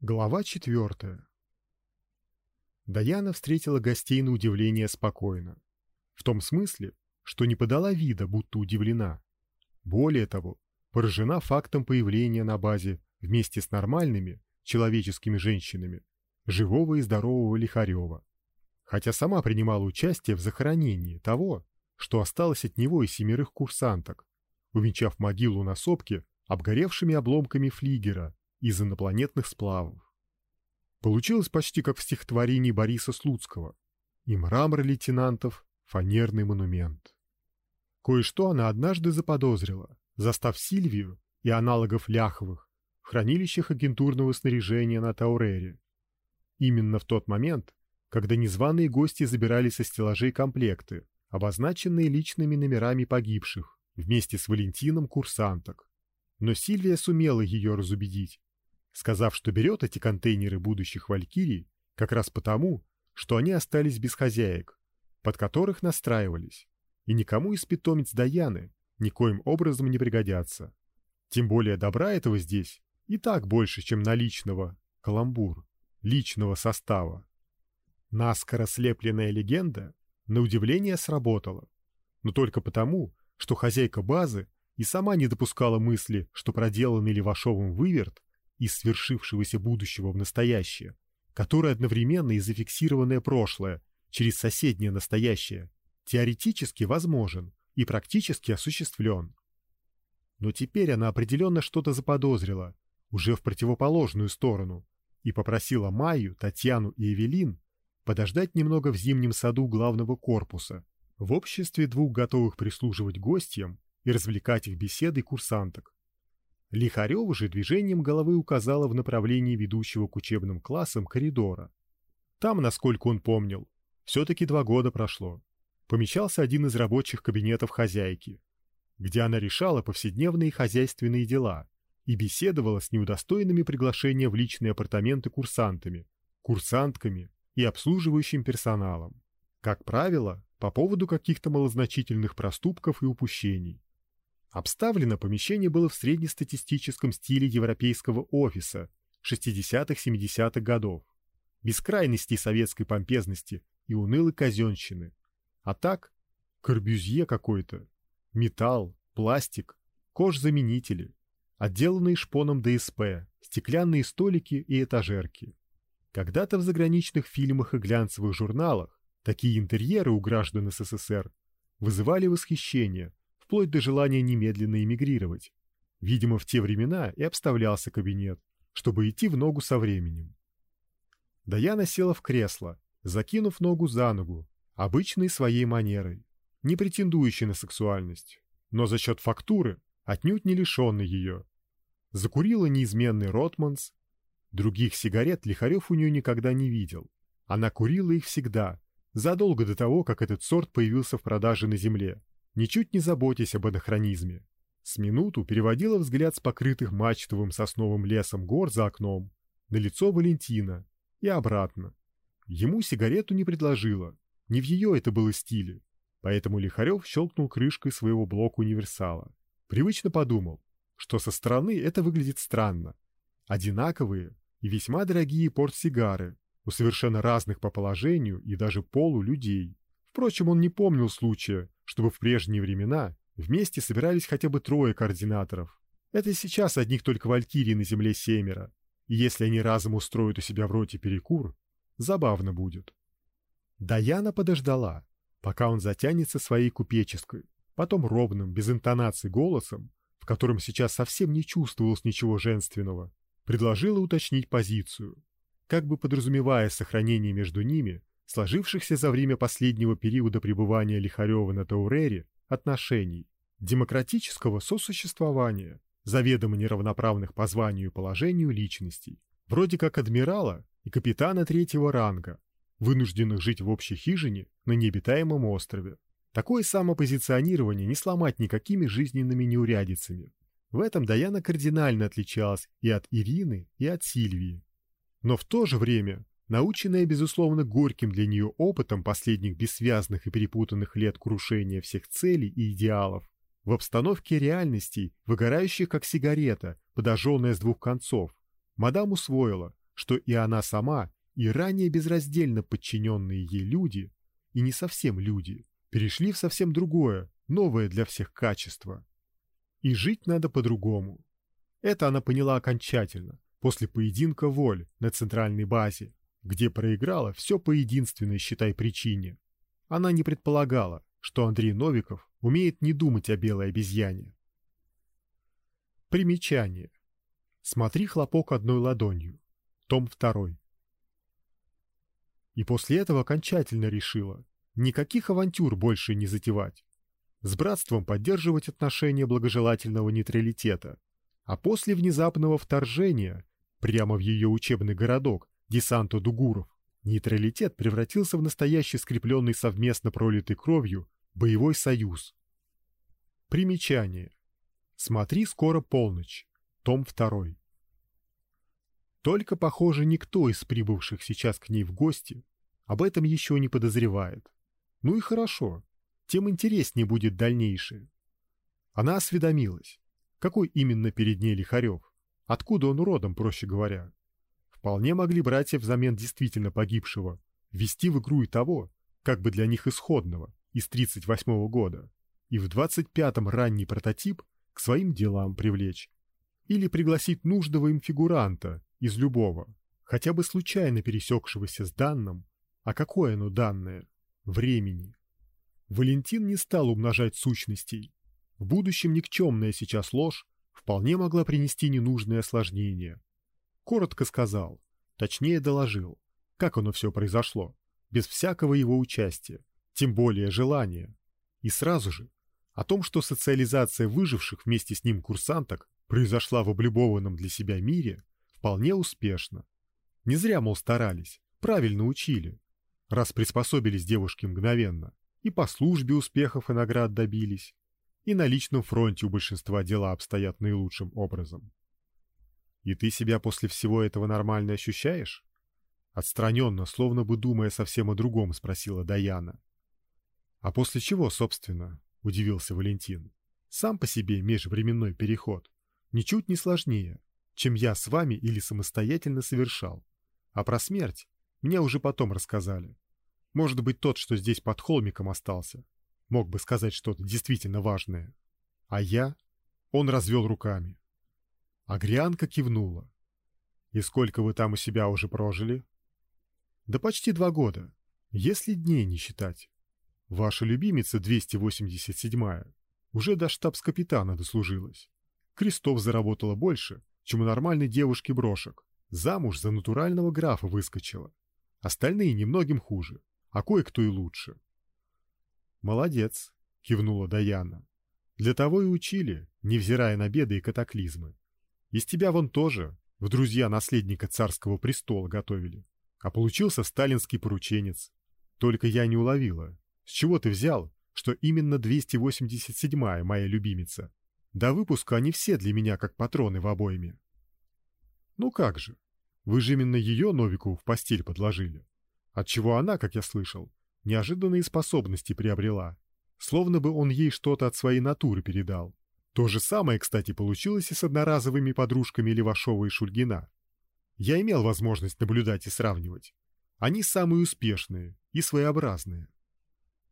Глава четвертая. Даяна встретила гостей на удивление спокойно. В том смысле, что не подала вида, будто удивлена. Более того, поражена фактом появления на базе вместе с нормальными человеческими женщинами живого и здорового Лихарева. Хотя сама принимала участие в захоронении того, что осталось от него и семерых курсанток, увенчав могилу на сопке обгоревшими обломками флигера из инопланетных сплавов. Получилось почти как в стихотворении Бориса Слуцкого «И мрамор лейтенантов — фанерный монумент». Кое-что она однажды заподозрила, застав Сильвию и аналогов Ляховых в хранилищах агентурного снаряжения на Таурере. Именно в тот момент, когда незваные гости забирали со стеллажей комплекты, обозначенные личными номерами погибших, вместе с Валентином курсанток. Но Сильвия сумела ее разубедить, сказав, что берет эти контейнеры будущих валькирий как раз потому, что они остались без хозяек, под которых настраивались, и никому из питомец Даяны никоим образом не пригодятся. Тем более добра этого здесь и так больше, чем наличного каламбур личного состава. Наскоро слепленная легенда на удивление сработала, но только потому, что хозяйка базы и сама не допускала мысли, что проделанный Левашовым выверт из свершившегося будущего в настоящее, которое одновременно и зафиксированное прошлое через соседнее настоящее, теоретически возможен и практически осуществлен. Но теперь она определенно что-то заподозрила, уже в противоположную сторону, и попросила Майю, Татьяну и Эвелин подождать немного в зимнем саду главного корпуса, в обществе двух готовых прислуживать гостям и развлекать их беседой курсанток. Лихарева же движением головы указала в направлении ведущего к учебным классам коридора. Там, насколько он помнил, все-таки два года прошло. Помещался один из рабочих кабинетов хозяйки, где она решала повседневные хозяйственные дела и беседовала с неудостоенными приглашения в личные апартаменты курсантами, курсантками и обслуживающим персоналом. Как правило, по поводу каких-то малозначительных проступков и упущений. Обставлено помещение было в среднестатистическом стиле европейского офиса 60-70-х годов, без крайностей советской помпезности и унылой казенщины. А так, корбюзье какой-то, металл, пластик, кожзаменители, отделанные шпоном ДСП, стеклянные столики и этажерки. Когда-то в заграничных фильмах и глянцевых журналах такие интерьеры у граждан СССР вызывали восхищение, вплоть до желания немедленно эмигрировать. Видимо, в те времена и обставлялся кабинет, чтобы идти в ногу со временем. Даяна села в кресло, закинув ногу за ногу, обычной своей манерой, не претендующей на сексуальность, но за счет фактуры отнюдь не лишенной ее. Закурила неизменный Ротманс. Других сигарет Лихарев у нее никогда не видел. Она курила их всегда, задолго до того, как этот сорт появился в продаже на земле ничуть не заботясь об анахронизме. С минуту переводила взгляд с покрытых мачтовым сосновым лесом гор за окном на лицо Валентина и обратно. Ему сигарету не предложила, не в ее это было стиле, поэтому Лихарев щелкнул крышкой своего блока универсала. Привычно подумал, что со стороны это выглядит странно. Одинаковые и весьма дорогие портсигары у совершенно разных по положению и даже полу людей. Впрочем, он не помнил случая, чтобы в прежние времена вместе собирались хотя бы трое координаторов. Это сейчас одних только валькирий на земле семеро, и если они разом устроят у себя в роте перекур, забавно будет. Даяна подождала, пока он затянется своей купеческой, потом ровным, без интонации голосом, в котором сейчас совсем не чувствовалось ничего женственного, предложила уточнить позицию, как бы подразумевая сохранение между ними сложившихся за время последнего периода пребывания Лихарева на Таурере отношений, демократического сосуществования, заведомо неравноправных по званию и положению личностей, вроде как адмирала и капитана третьего ранга, вынужденных жить в общей хижине на необитаемом острове. Такое самопозиционирование не сломать никакими жизненными неурядицами. В этом Даяна кардинально отличалась и от Ирины, и от Сильвии. Но в то же время наученная, безусловно, горьким для нее опытом последних бессвязных и перепутанных лет крушения всех целей и идеалов, в обстановке реальностей, выгорающих как сигарета, подожженная с двух концов, мадам усвоила, что и она сама, и ранее безраздельно подчиненные ей люди, и не совсем люди, перешли в совсем другое, новое для всех качество. И жить надо по-другому. Это она поняла окончательно, после поединка воль на центральной базе, где проиграла все по единственной, считай, причине. Она не предполагала, что Андрей Новиков умеет не думать о белой обезьяне. Примечание. Смотри хлопок одной ладонью. Том второй. И после этого окончательно решила, никаких авантюр больше не затевать. С братством поддерживать отношения благожелательного нейтралитета, а после внезапного вторжения прямо в ее учебный городок десанта дугуров нейтралитет превратился в настоящий скрепленный совместно пролитой кровью боевой союз. Примечание. Смотри скоро полночь. Том 2. Только, похоже, никто из прибывших сейчас к ней в гости об этом еще не подозревает. Ну и хорошо, тем интереснее будет дальнейшее. Она осведомилась, какой именно перед ней Лихарев, откуда он родом, проще говоря. Вполне могли братья взамен действительно погибшего ввести в игру и того, как бы для них исходного, из 38-го года, и в 25-м ранний прототип к своим делам привлечь. Или пригласить нужного им фигуранта из любого, хотя бы случайно пересекшегося с данным, а какое оно данное? Времени. Валентин не стал умножать сущностей. В будущем никчемная сейчас ложь вполне могла принести ненужные осложнения. Коротко сказал, точнее доложил, как оно все произошло, без всякого его участия, тем более желания. И сразу же о том, что социализация выживших вместе с ним курсанток произошла в облюбованном для себя мире, вполне успешно. Не зря, мол, старались, правильно учили, раз приспособились девушки мгновенно, и по службе успехов и наград добились, и на личном фронте у большинства дела обстоят наилучшим образом. И ты себя после всего этого нормально ощущаешь? Отстраненно, словно бы думая совсем о другом, спросила Даяна. А после чего, собственно, удивился Валентин. Сам по себе межвременной переход ничуть не сложнее, чем я с вами или самостоятельно совершал. А про смерть мне уже потом рассказали. Может быть, тот, что здесь под холмиком остался, мог бы сказать что-то действительно важное. А я? Он развел руками. Агрианка кивнула. И сколько вы там у себя уже прожили? Да почти два года, если дней не считать. Ваша любимица 287-я уже до штабс-капитана дослужилась. Крестов заработала больше, чем у нормальной девушки брошек. Замуж за натурального графа выскочила. Остальные немногим хуже, а кое-кто и лучше. Молодец, кивнула Даяна. Для того и учили, невзирая на беды и катаклизмы. Из тебя вон тоже в друзья наследника царского престола готовили, а получился сталинский порученец. Только я не уловила, с чего ты взял, что именно 287-я моя любимица? До выпуска они все для меня как патроны в обойме. Ну как же? Вы же именно ее Новикову в постель подложили. Отчего она, как я слышал, неожиданные способности приобрела, словно бы он ей что-то от своей натуры передал. То же самое, кстати, получилось и с одноразовыми подружками Левашова и Шульгина. Я имел возможность наблюдать и сравнивать. Они самые успешные и своеобразные.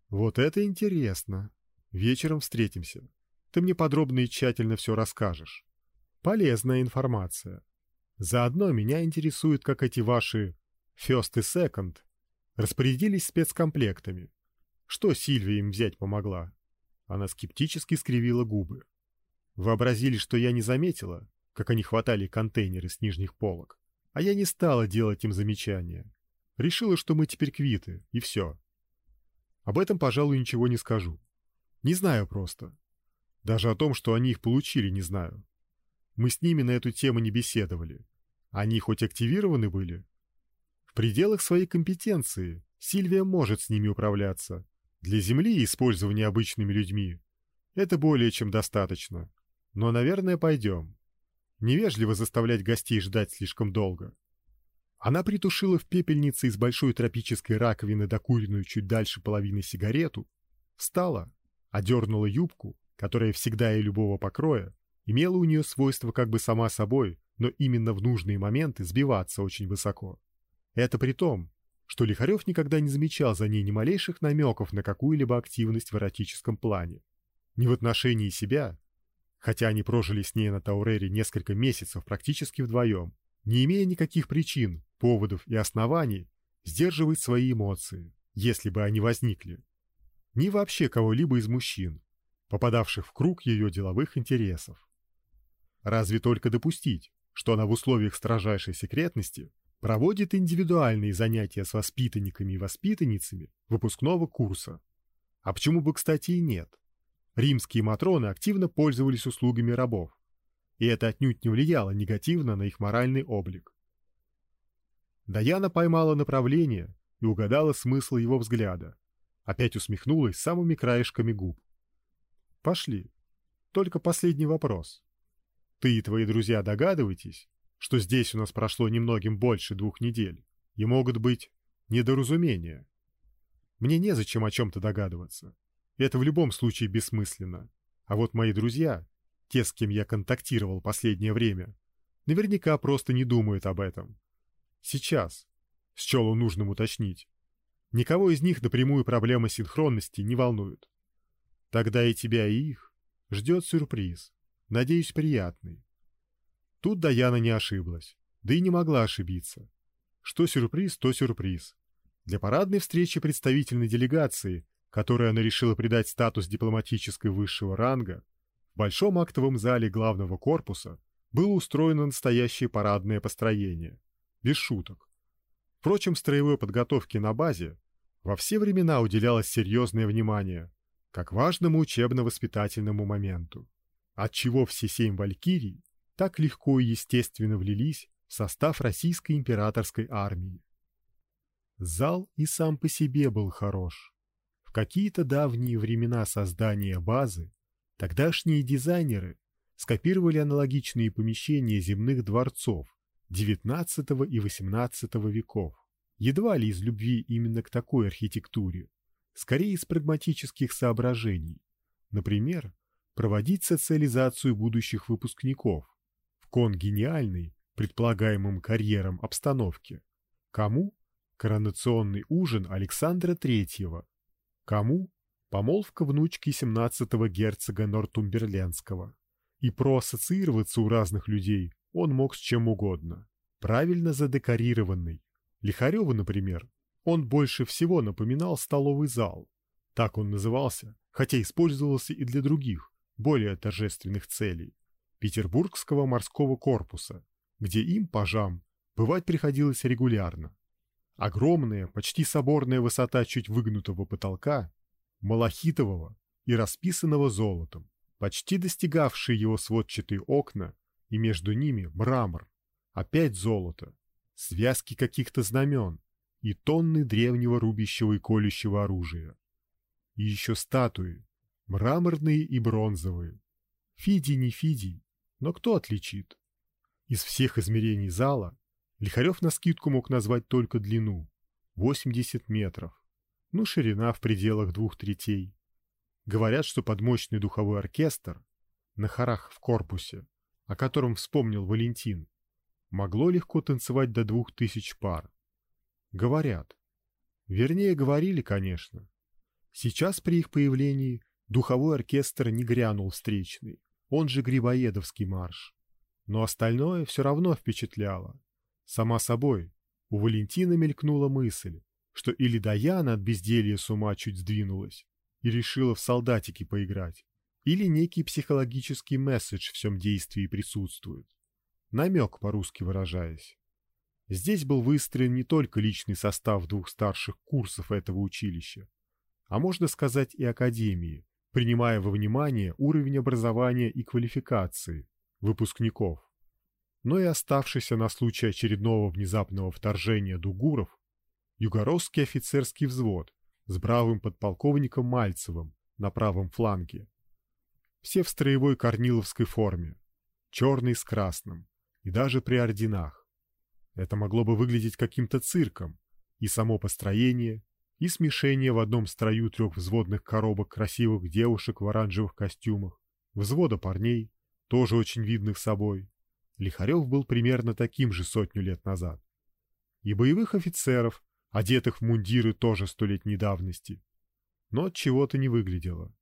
Вот это интересно. Вечером встретимся. Ты мне подробно и тщательно все расскажешь. Полезная информация. Заодно меня интересует, как эти ваши first и second распорядились спецкомплектами. Что Сильвия им взять помогла? Она скептически скривила губы. Вообразили, что я не заметила, как они хватали контейнеры с нижних полок, а я не стала делать им замечания. Решила, что мы теперь квиты, и все. Об этом, пожалуй, ничего не скажу. Не знаю просто. Даже о том, что они их получили, не знаю. Мы с ними на эту тему не беседовали. Они хоть активированы были? В пределах своей компетенции Сильвия может с ними управляться. Для Земли использование обычными людьми — это более чем достаточно. Но, наверное, пойдем. Невежливо заставлять гостей ждать слишком долго. Она притушила в пепельнице из большой тропической раковины докуренную чуть дальше половины сигарету, встала, одернула юбку, которая всегда и любого покроя, имела у нее свойство как бы сама собой, но именно в нужные моменты сбиваться очень высоко. Это при том, что Лихарев никогда не замечал за ней ни малейших намеков на какую-либо активность в эротическом плане. Ни в отношении себя, хотя они прожили с ней на Таурере несколько месяцев практически вдвоем, не имея никаких причин, поводов и оснований сдерживать свои эмоции, если бы они возникли. Ни вообще кого-либо из мужчин, попадавших в круг ее деловых интересов. Разве только допустить, что она в условиях строжайшей секретности проводит индивидуальные занятия с воспитанниками и воспитанницами выпускного курса. А почему бы, кстати, и нет? Римские матроны активно пользовались услугами рабов, и это отнюдь не влияло негативно на их моральный облик. Даяна поймала направление и угадала смысл его взгляда. Опять усмехнулась самыми краешками губ. Пошли. Только последний вопрос. Ты и твои друзья догадываетесь, что здесь у нас прошло немногим больше двух недель, и могут быть недоразумения. Мне незачем о чем-то догадываться. Это в любом случае бессмысленно. А вот мои друзья, те, с кем я контактировал последнее время, наверняка просто не думают об этом. Сейчас, счел он нужным уточнить, никого из них напрямую проблема синхронности не волнует. Тогда и тебя, и их ждет сюрприз, надеюсь, приятный. Тут Даяна не ошиблась, да и не могла ошибиться. Что сюрприз, то сюрприз. Для парадной встречи представительной делегации, которой она решила придать статус дипломатической высшего ранга, в большом актовом зале главного корпуса было устроено настоящее парадное построение, без шуток. Впрочем, строевой подготовке на базе во все времена уделялось серьезное внимание, как важному учебно-воспитательному моменту, отчего все семь валькирий так легко и естественно влились в состав российской императорской армии. Зал и сам по себе был хорош. В какие-то давние времена создания базы тогдашние дизайнеры скопировали аналогичные помещения земных дворцов XIX и XVIII веков. Едва ли из любви именно к такой архитектуре, скорее из прагматических соображений. Например, проводить социализацию будущих выпускников, конгениальной, предполагаемым карьером обстановке. Кому? Коронационный ужин Александра Третьего. Кому? Помолвка внучки 17-го герцога Нортумберлендского. И проассоциироваться у разных людей он мог с чем угодно. Правильно задекорированный. Лихареву, например, он больше всего напоминал столовый зал. Так он назывался, хотя использовался и для других, более торжественных целей. Петербургского морского корпуса, где им, пажам, бывать приходилось регулярно. Огромная, почти соборная высота чуть выгнутого потолка, малахитового и расписанного золотом, почти достигавшие его сводчатые окна, и между ними мрамор, опять золото, связки каких-то знамен и тонны древнего рубящего и колющего оружия. И еще статуи, мраморные и бронзовые. Фидий не Фидий, но кто отличит? Из всех измерений зала Лихарев на скидку мог назвать только длину — 80 метров, ну ширина в пределах двух третей. Говорят, что под мощный духовой оркестр на хорах в корпусе, о котором вспомнил Валентин, могло легко танцевать до двух тысяч пар. Говорят. Вернее, говорили, конечно. Сейчас при их появлении духовой оркестр не грянул встречный, он же Грибоедовский марш. Но остальное все равно впечатляло. Сама собой, у Валентина мелькнула мысль, что или Даяна от безделья с ума чуть сдвинулась и решила в солдатики поиграть, или некий психологический месседж в всем действии присутствует. Намек, по-русски выражаясь. Здесь был выстроен не только личный состав двух старших курсов этого училища, а можно сказать и академии, принимая во внимание уровень образования и квалификации выпускников, но и оставшийся на случай очередного внезапного вторжения дугуров югородский офицерский взвод с бравым подполковником Мальцевым на правом фланге. Все в строевой корниловской форме, черный с красным, и даже при орденах. Это могло бы выглядеть каким-то цирком, и само построение, и смешение в одном строю трех взводных коробок красивых девушек в оранжевых костюмах, взвода парней, тоже очень видных собой. Лихарев был примерно таким же сотню лет назад. И боевых офицеров, одетых в мундиры тоже столетней давности. Но от чего-то не выглядело.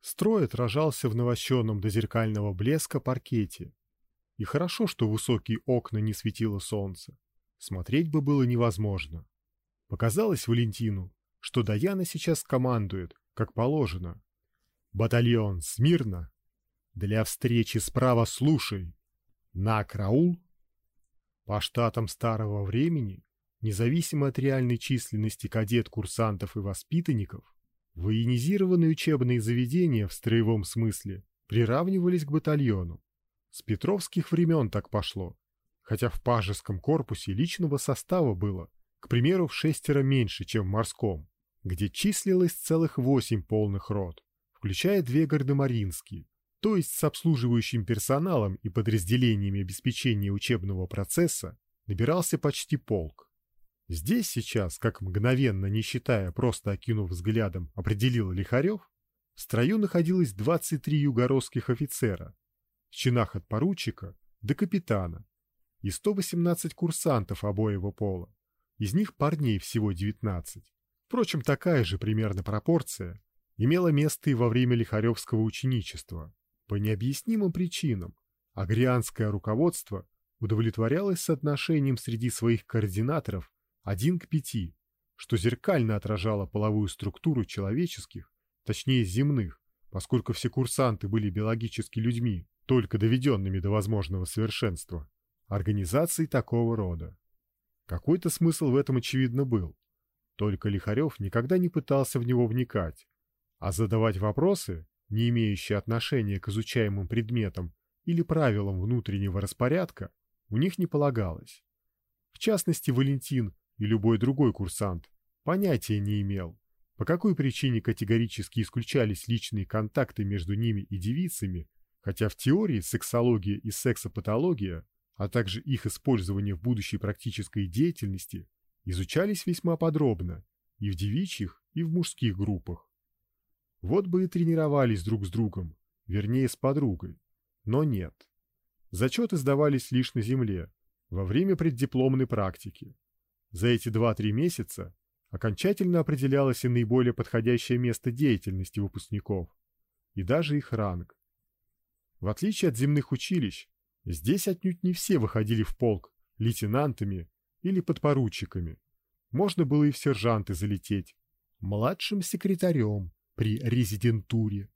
Строй отражался в навощенном до зеркального блеска паркете. И хорошо, что высокие окна не светило солнце. Смотреть бы было невозможно. Показалось Валентину, что Даяна сейчас командует, как положено. «Батальон, смирно! Для встречи справа слушай! На караул!» По штатам старого времени, независимо от реальной численности кадет-курсантов и воспитанников, Военизированные учебные заведения в строевом смысле приравнивались к батальону. С петровских времен так пошло, хотя в пажеском корпусе личного состава было, к примеру, в шестеро меньше, чем в морском, где числилось целых восемь полных рот, включая две гардемаринские, то есть с обслуживающим персоналом и подразделениями обеспечения учебного процесса набирался почти полк. Здесь сейчас, как мгновенно, не считая, просто окинув взглядом, определил Лихарев, в строю находилось 23 югородских офицера, в чинах от поручика до капитана, и 118 курсантов обоего пола, из них парней всего 19. Впрочем, такая же примерно пропорция имела место и во время Лихаревского ученичества. По необъяснимым причинам агрианское руководство удовлетворялось соотношением среди своих координаторов один к пяти, что зеркально отражало половую структуру человеческих, точнее земных, поскольку все курсанты были биологически людьми, только доведенными до возможного совершенства, организаций такого рода. Какой-то смысл в этом очевидно был. Только Лихарев никогда не пытался в него вникать, а задавать вопросы, не имеющие отношения к изучаемым предметам или правилам внутреннего распорядка, у них не полагалось. В частности, Валентин и любой другой курсант понятия не имел, по какой причине категорически исключались личные контакты между ними и девицами, хотя в теории сексология и сексопатология, а также их использование в будущей практической деятельности, изучались весьма подробно и в девичьих, и в мужских группах. Вот бы и тренировались друг с другом, вернее с подругой, но нет. Зачеты сдавались лишь на земле, во время преддипломной практики. За эти 2-3 месяца окончательно определялось и наиболее подходящее место деятельности выпускников, и даже их ранг. В отличие от земных училищ, здесь отнюдь не все выходили в полк лейтенантами или подпоручиками. Можно было и в сержанты залететь, младшим секретарем при резидентуре,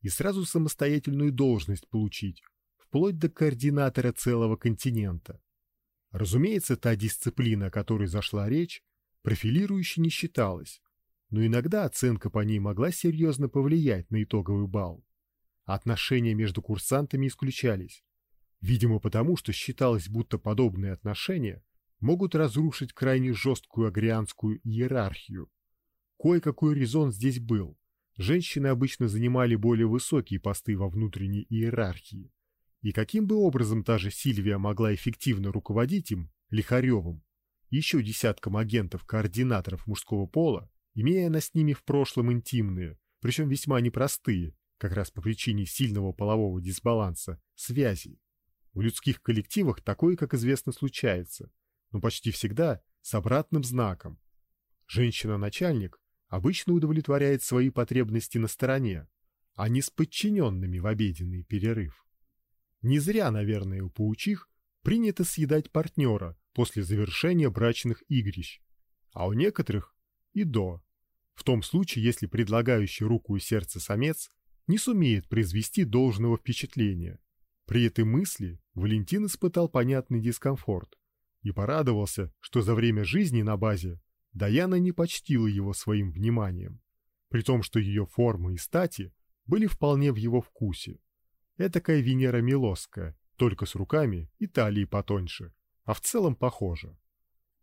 и сразу самостоятельную должность получить, вплоть до координатора целого континента. Разумеется, та дисциплина, о которой зашла речь, профилирующей не считалась, но иногда оценка по ней могла серьезно повлиять на итоговый балл. Отношения между курсантами исключались, видимо потому, что считалось, будто подобные отношения могут разрушить крайне жесткую агрианскую иерархию. Кое-какой резон здесь был. Женщины обычно занимали более высокие посты во внутренней иерархии. И каким бы образом та же Сильвия могла эффективно руководить им, Лихаревым, еще десятком агентов-координаторов мужского пола, имея она с ними в прошлом интимные, причем весьма непростые, как раз по причине сильного полового дисбаланса, связи. В людских коллективах такое, как известно, случается, но почти всегда с обратным знаком. Женщина-начальник обычно удовлетворяет свои потребности на стороне, а не с подчиненными в обеденный перерыв. Не зря, наверное, у паучих принято съедать партнера после завершения брачных игрищ, а у некоторых и до. В том случае, если предлагающий руку и сердце самец не сумеет произвести должного впечатления. При этой мысли Валентин испытал понятный дискомфорт и порадовался, что за время жизни на базе Даяна не почтила его своим вниманием, при том, что ее формы и стати были вполне в его вкусе. Этакая Венера Милосская, только с руками и талией потоньше, а в целом похожа.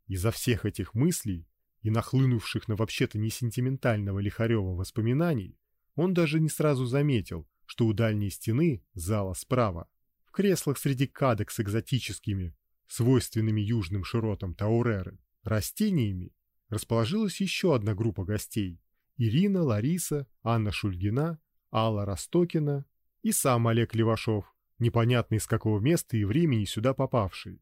Из-за всех этих мыслей и нахлынувших на вообще-то не сентиментального Лихарева воспоминаний, он даже не сразу заметил, что у дальней стены зала справа, в креслах среди кадок с экзотическими, свойственными южным широтам Тауреры, растениями, расположилась еще одна группа гостей: Ирина, Лариса, Анна Шульгина, Алла Ростокина и сам Олег Левашов непонятно из какого места и времени сюда попавший.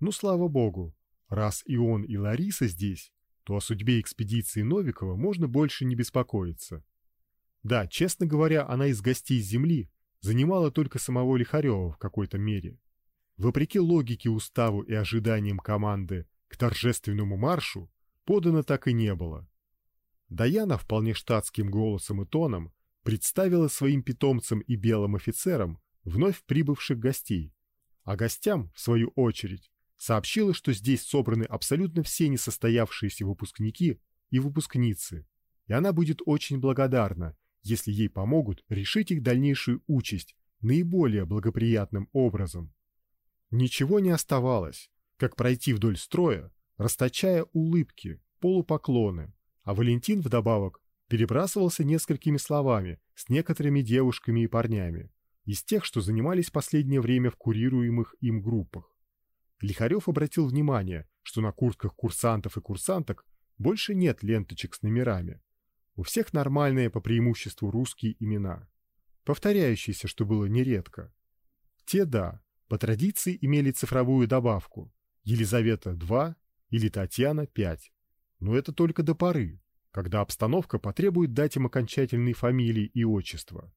Ну, слава богу, раз и он, и Лариса здесь, то о судьбе экспедиции Новикова можно больше не беспокоиться. Да, честно говоря, она из гостей Земли занимала только самого Лихарева в какой-то мере. Вопреки логике, уставу и ожиданиям команды к торжественному маршу, подано так и не было. Даяна вполне штатским голосом и тоном представила своим питомцам и белым офицерам вновь прибывших гостей, а гостям, в свою очередь, сообщила, что здесь собраны абсолютно все несостоявшиеся выпускники и выпускницы, и она будет очень благодарна, если ей помогут решить их дальнейшую участь наиболее благоприятным образом. Ничего не оставалось, как пройти вдоль строя, расточая улыбки, полупоклоны, а Валентин вдобавок перебрасывался несколькими словами с некоторыми девушками и парнями, из тех, что занимались последнее время в курируемых им группах. Лихарев обратил внимание, что на куртках курсантов и курсанток больше нет ленточек с номерами. У всех нормальные по преимуществу русские имена, повторяющиеся, что было нередко. Те, да, по традиции имели цифровую добавку Елизавета 2 или Татьяна 5. Но это только до поры, когда обстановка потребует дать им окончательные фамилии и отчества.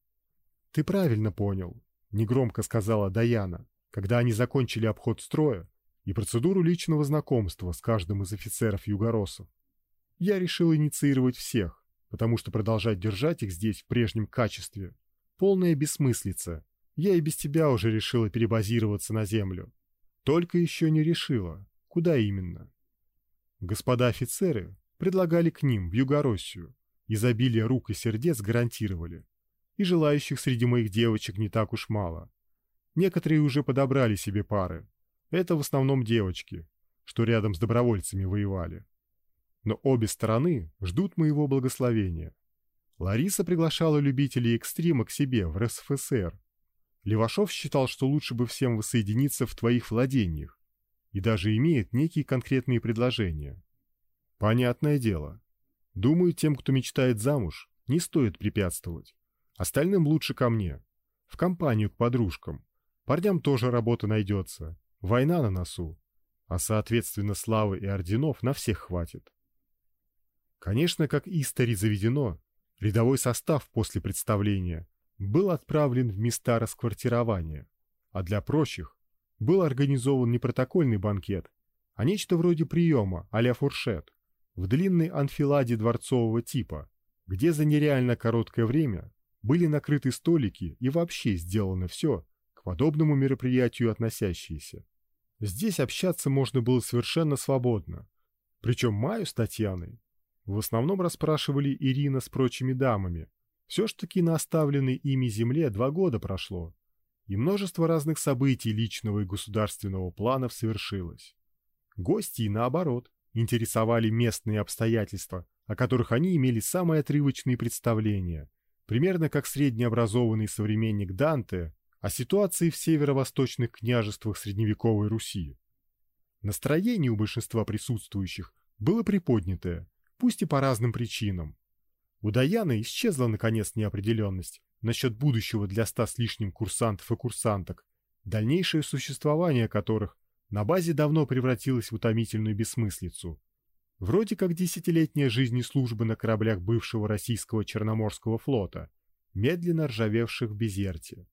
Ты правильно понял, негромко сказала Даяна, когда они закончили обход строя и процедуру личного знакомства с каждым из офицеров югоросов. Я решил инициировать всех, потому что продолжать держать их здесь в прежнем качестве полная бессмыслица. Я и без тебя уже решила перебазироваться на землю. Только еще не решила, куда именно. Господа офицеры предлагали к ним в Югороссию, изобилие рук и сердец гарантировали. И желающих среди моих девочек не так уж мало. Некоторые уже подобрали себе пары, это в основном девочки, что рядом с добровольцами воевали. Но обе стороны ждут моего благословения. Лариса приглашала любителей экстрима к себе в РСФСР. Левашов считал, что лучше бы всем воссоединиться в твоих владениях, и даже имеет некие конкретные предложения. Понятное дело. Думаю, тем, кто мечтает замуж, не стоит препятствовать. Остальным лучше ко мне, в компанию к подружкам. Парням тоже работа найдется, Война на носу, а соответственно славы и орденов на всех хватит. Конечно, как истори заведено, рядовой состав после представления был отправлен в места расквартирования, а для прочих был организован не протокольный банкет, а нечто вроде приема а-ля фуршет в длинной анфиладе дворцового типа, где за нереально короткое время были накрыты столики и вообще сделано все к подобному мероприятию относящееся. Здесь общаться можно было совершенно свободно. Причем Маю с Татьяной в основном расспрашивали Ирина с прочими дамами. Все ж таки на оставленной ими земле два года прошло, и множество разных событий личного и государственного планов совершилось. Гости, наоборот, интересовали местные обстоятельства, о которых они имели самые отрывочные представления, примерно как среднеобразованный современник Данте о ситуации в северо-восточных княжествах средневековой Руси. Настроение у большинства присутствующих было приподнятое, пусть и по разным причинам. У Даяны исчезла наконец неопределенность насчет будущего для ста с лишним курсантов и курсанток, дальнейшее существование которых на базе давно превратилось в утомительную бессмыслицу. Вроде как десятилетняя жизнь и служба на кораблях бывшего российского Черноморского флота, медленно ржавевших в Безерте.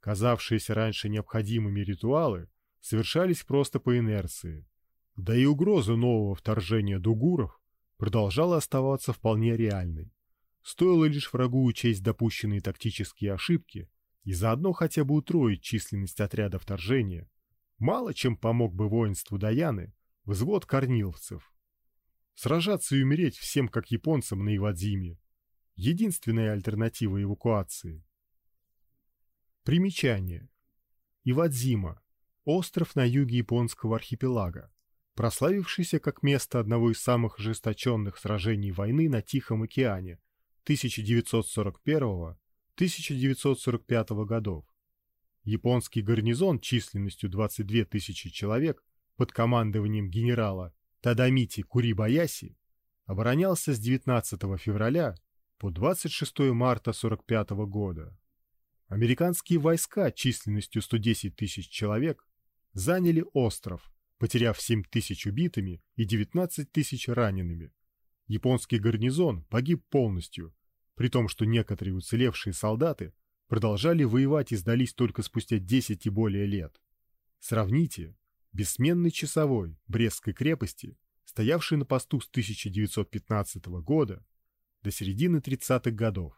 Казавшиеся раньше необходимыми ритуалы совершались просто по инерции. Да и угроза нового вторжения дугуров продолжала оставаться вполне реальной. Стоило лишь врагу учесть допущенные тактические ошибки и заодно хотя бы утроить численность отряда вторжения, мало чем помог бы воинству Даяны взвод корниловцев. Сражаться и умереть всем как японцам на Ивадзиме – единственная альтернатива эвакуации. Примечание. Ивадзима – остров на юге японского архипелага, прославившийся как место одного из самых ожесточенных сражений войны на Тихом океане 1941-1945 годов. Японский гарнизон численностью 22 тысячи человек под командованием генерала Тадамити Курибаяси оборонялся с 19 февраля по 26 марта 45 года. Американские войска численностью 110 тысяч человек заняли остров, потеряв 7 тысяч убитыми и 19 тысяч ранеными. Японский гарнизон погиб полностью, при том, что некоторые уцелевшие солдаты продолжали воевать и сдались только спустя 10 и более лет. Сравните бессменный часовой Брестской крепости, стоявший на посту с 1915 года до середины 30-х годов.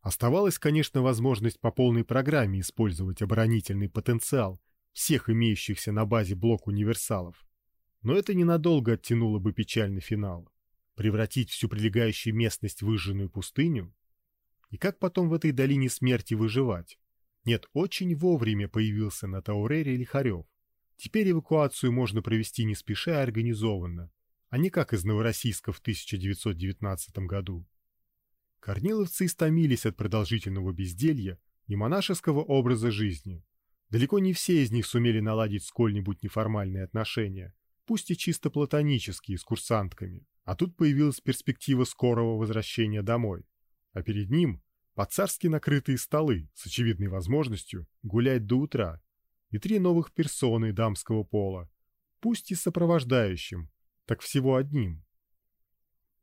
Оставалась, конечно, возможность по полной программе использовать оборонительный потенциал всех имеющихся на базе блок универсалов, но это ненадолго оттянуло бы печальный финал. Превратить всю прилегающую местность в выжженную пустыню? И как потом в этой долине смерти выживать? Нет, очень вовремя появился на Таурере Лихарев. Теперь эвакуацию можно провести не спеша, и организованно, а не как из Новороссийска в 1919 году. Корниловцы истомились от продолжительного безделья и монашеского образа жизни. Далеко не все из них сумели наладить сколь-нибудь неформальные отношения, пусть и чисто платонические, с курсантками. А тут появилась перспектива скорого возвращения домой. А перед ним по-царски накрытые столы с очевидной возможностью гулять до утра и три новых персоны дамского пола, пусть и сопровождающим, так всего одним.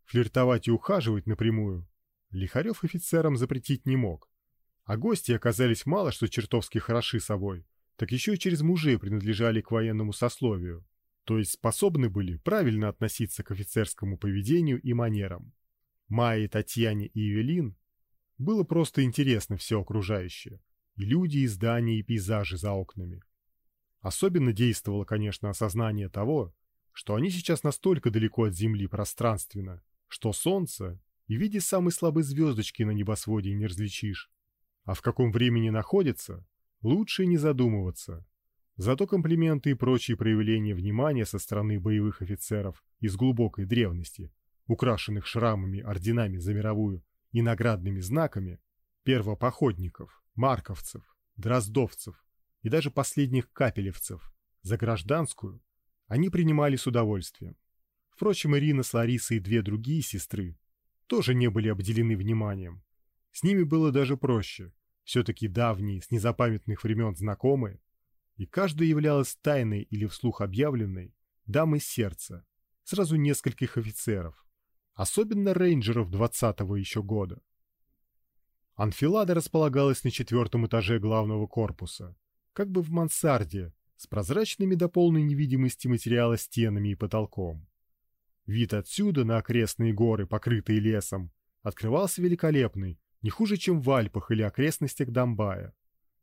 Флиртовать и ухаживать напрямую Лихарев офицерам запретить не мог. А гости оказались мало что чертовски хороши собой, так еще и через мужей принадлежали к военному сословию, то есть способны были правильно относиться к офицерскому поведению и манерам. Майе, Татьяне и Евелин было просто интересно все окружающее, и люди, и здания, и пейзажи за окнами. Особенно действовало, конечно, осознание того, что они сейчас настолько далеко от Земли пространственно, что Солнце и в виде самой слабой звездочки на небосводе не различишь. А в каком времени находится, лучше не задумываться. Зато комплименты и прочие проявления внимания со стороны боевых офицеров из глубокой древности, украшенных шрамами, орденами за мировую и наградными знаками, первопоходников, марковцев, дроздовцев и даже последних капелевцев за гражданскую, они принимали с удовольствием. Впрочем, Ирина с Ларисой и две другие сестры тоже не были обделены вниманием. С ними было даже проще. Все-таки давние, с незапамятных времен знакомые, и каждая являлась тайной или вслух объявленной дамой сердца, сразу нескольких офицеров, особенно рейнджеров двадцатого еще года. Анфилада располагалась на четвертом этаже главного корпуса, как бы в мансарде, с прозрачными до полной невидимости материала стенами и потолком. Вид отсюда на окрестные горы, покрытые лесом, открывался великолепный, не хуже, чем в Альпах или окрестностях Домбая.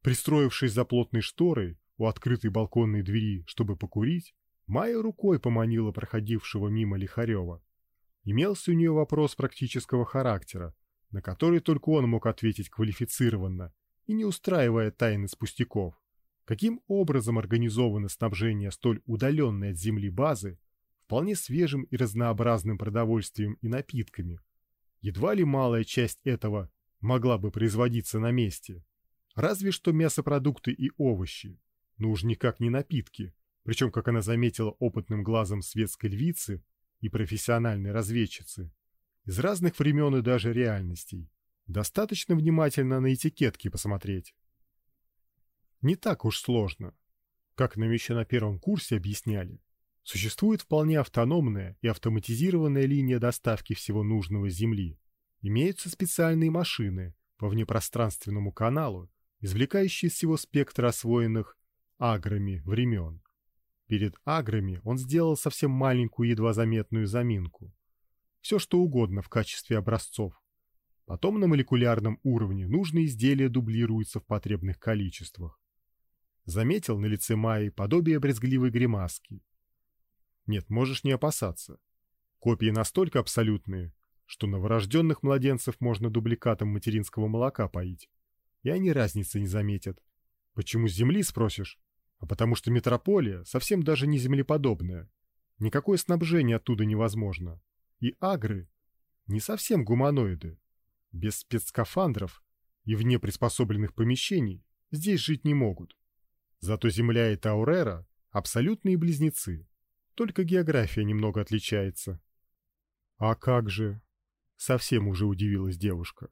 Пристроившись за плотной шторой у открытой балконной двери, чтобы покурить, Майя рукой поманила проходившего мимо Лихарева. Имелся у нее вопрос практического характера, на который только он мог ответить квалифицированно и не устраивая тайны с пустяков. Каким образом организовано снабжение столь удаленной от земли базы вполне свежим и разнообразным продовольствием и напитками. Едва ли малая часть этого могла бы производиться на месте. Разве что мясопродукты и овощи, но уж никак не напитки, причем, как она заметила опытным глазом светской львицы и профессиональной разведчицы, из разных времен и даже реальностей. Достаточно внимательно на этикетки посмотреть. Не так уж сложно. Как нам еще на первом курсе объясняли, Существует вполне автономная и автоматизированная линия доставки всего нужного Земли. Имеются специальные машины по внепространственному каналу, извлекающие из всего спектра освоенных аграми времен. Перед аграми он сделал совсем маленькую едва заметную заминку. Все что угодно в качестве образцов. Потом на молекулярном уровне нужные изделия дублируются в потребных количествах. Заметил на лице Майи подобие брезгливой гримаски нет, можешь не опасаться. Копии настолько абсолютные, что новорожденных младенцев можно дубликатом материнского молока поить. И они разницы не заметят. Почему с земли, спросишь? А потому что метрополия совсем даже не землеподобная. Никакое снабжение оттуда невозможно. И агры не совсем гуманоиды. Без спецскафандров и вне приспособленных помещений здесь жить не могут. Зато Земля и Таурера — абсолютные близнецы. Только география немного отличается. А как же? Совсем уже удивилась девушка.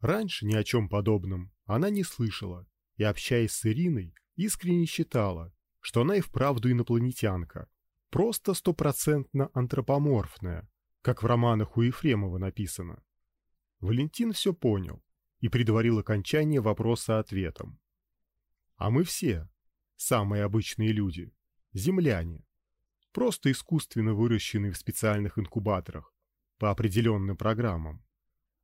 Раньше ни о чем подобном она не слышала и, общаясь с Ириной, искренне считала, что она и вправду инопланетянка, просто стопроцентно антропоморфная, как в романах у Ефремова написано. Валентин все понял и предварил окончание вопроса ответом. А мы все, самые обычные люди, земляне, просто искусственно выращенные в специальных инкубаторах по определенным программам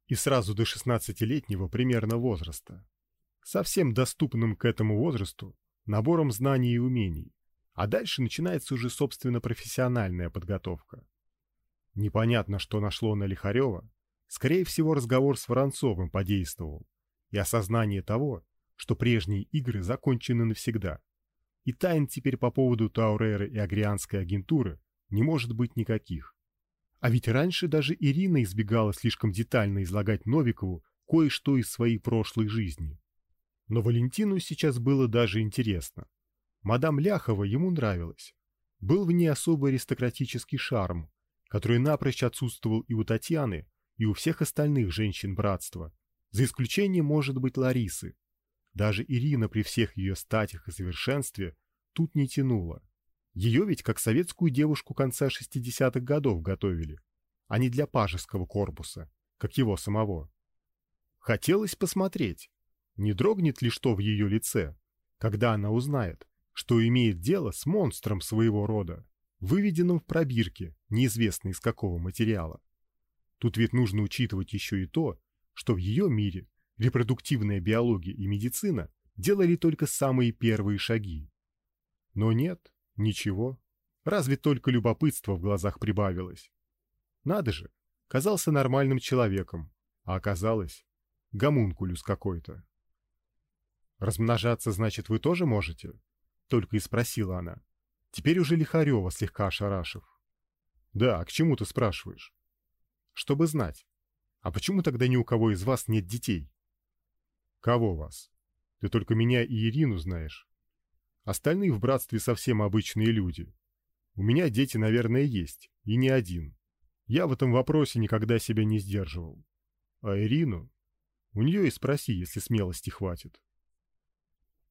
и сразу до 16-летнего примерно возраста, совсем доступным к этому возрасту набором знаний и умений, а дальше начинается уже собственно профессиональная подготовка. Непонятно, что нашло на Лихарева, скорее всего разговор с Воронцовым подействовал, и осознание того, что прежние игры закончены навсегда, и тайн теперь по поводу Тауреры и Агрианской агентуры не может быть никаких. А ведь раньше даже Ирина избегала слишком детально излагать Новикову кое-что из своей прошлой жизни. Но Валентину сейчас было даже интересно. Мадам Ляхова ему нравилась. Был в ней особый аристократический шарм, который напрочь отсутствовал и у Татьяны, и у всех остальных женщин братства, за исключением, может быть, Ларисы. Даже Ирина при всех ее статях и совершенстве тут не тянула. Ее ведь как советскую девушку конца 60-х годов готовили, а не для пажеского корпуса, как его самого. Хотелось посмотреть, не дрогнет ли что в ее лице, когда она узнает, что имеет дело с монстром своего рода, выведенным в пробирке, неизвестно из какого материала. Тут ведь нужно учитывать еще и то, что в ее мире репродуктивная биология и медицина делали только самые первые шаги. Но нет, ничего, разве только любопытство в глазах прибавилось. Надо же, казался нормальным человеком, а оказалось гомункулюс какой-то. «Размножаться, значит, вы тоже можете?» — только и спросила она. Теперь уже Лихарева слегка ошарашив. «Да, а к чему ты спрашиваешь?» «Чтобы знать. А почему тогда ни у кого из вас нет детей?» «Кого вас? Ты только меня и Ирину знаешь. Остальные в братстве совсем обычные люди. У меня дети, наверное, есть, и не один. Я в этом вопросе никогда себя не сдерживал. А Ирину? У нее и спроси, если смелости хватит».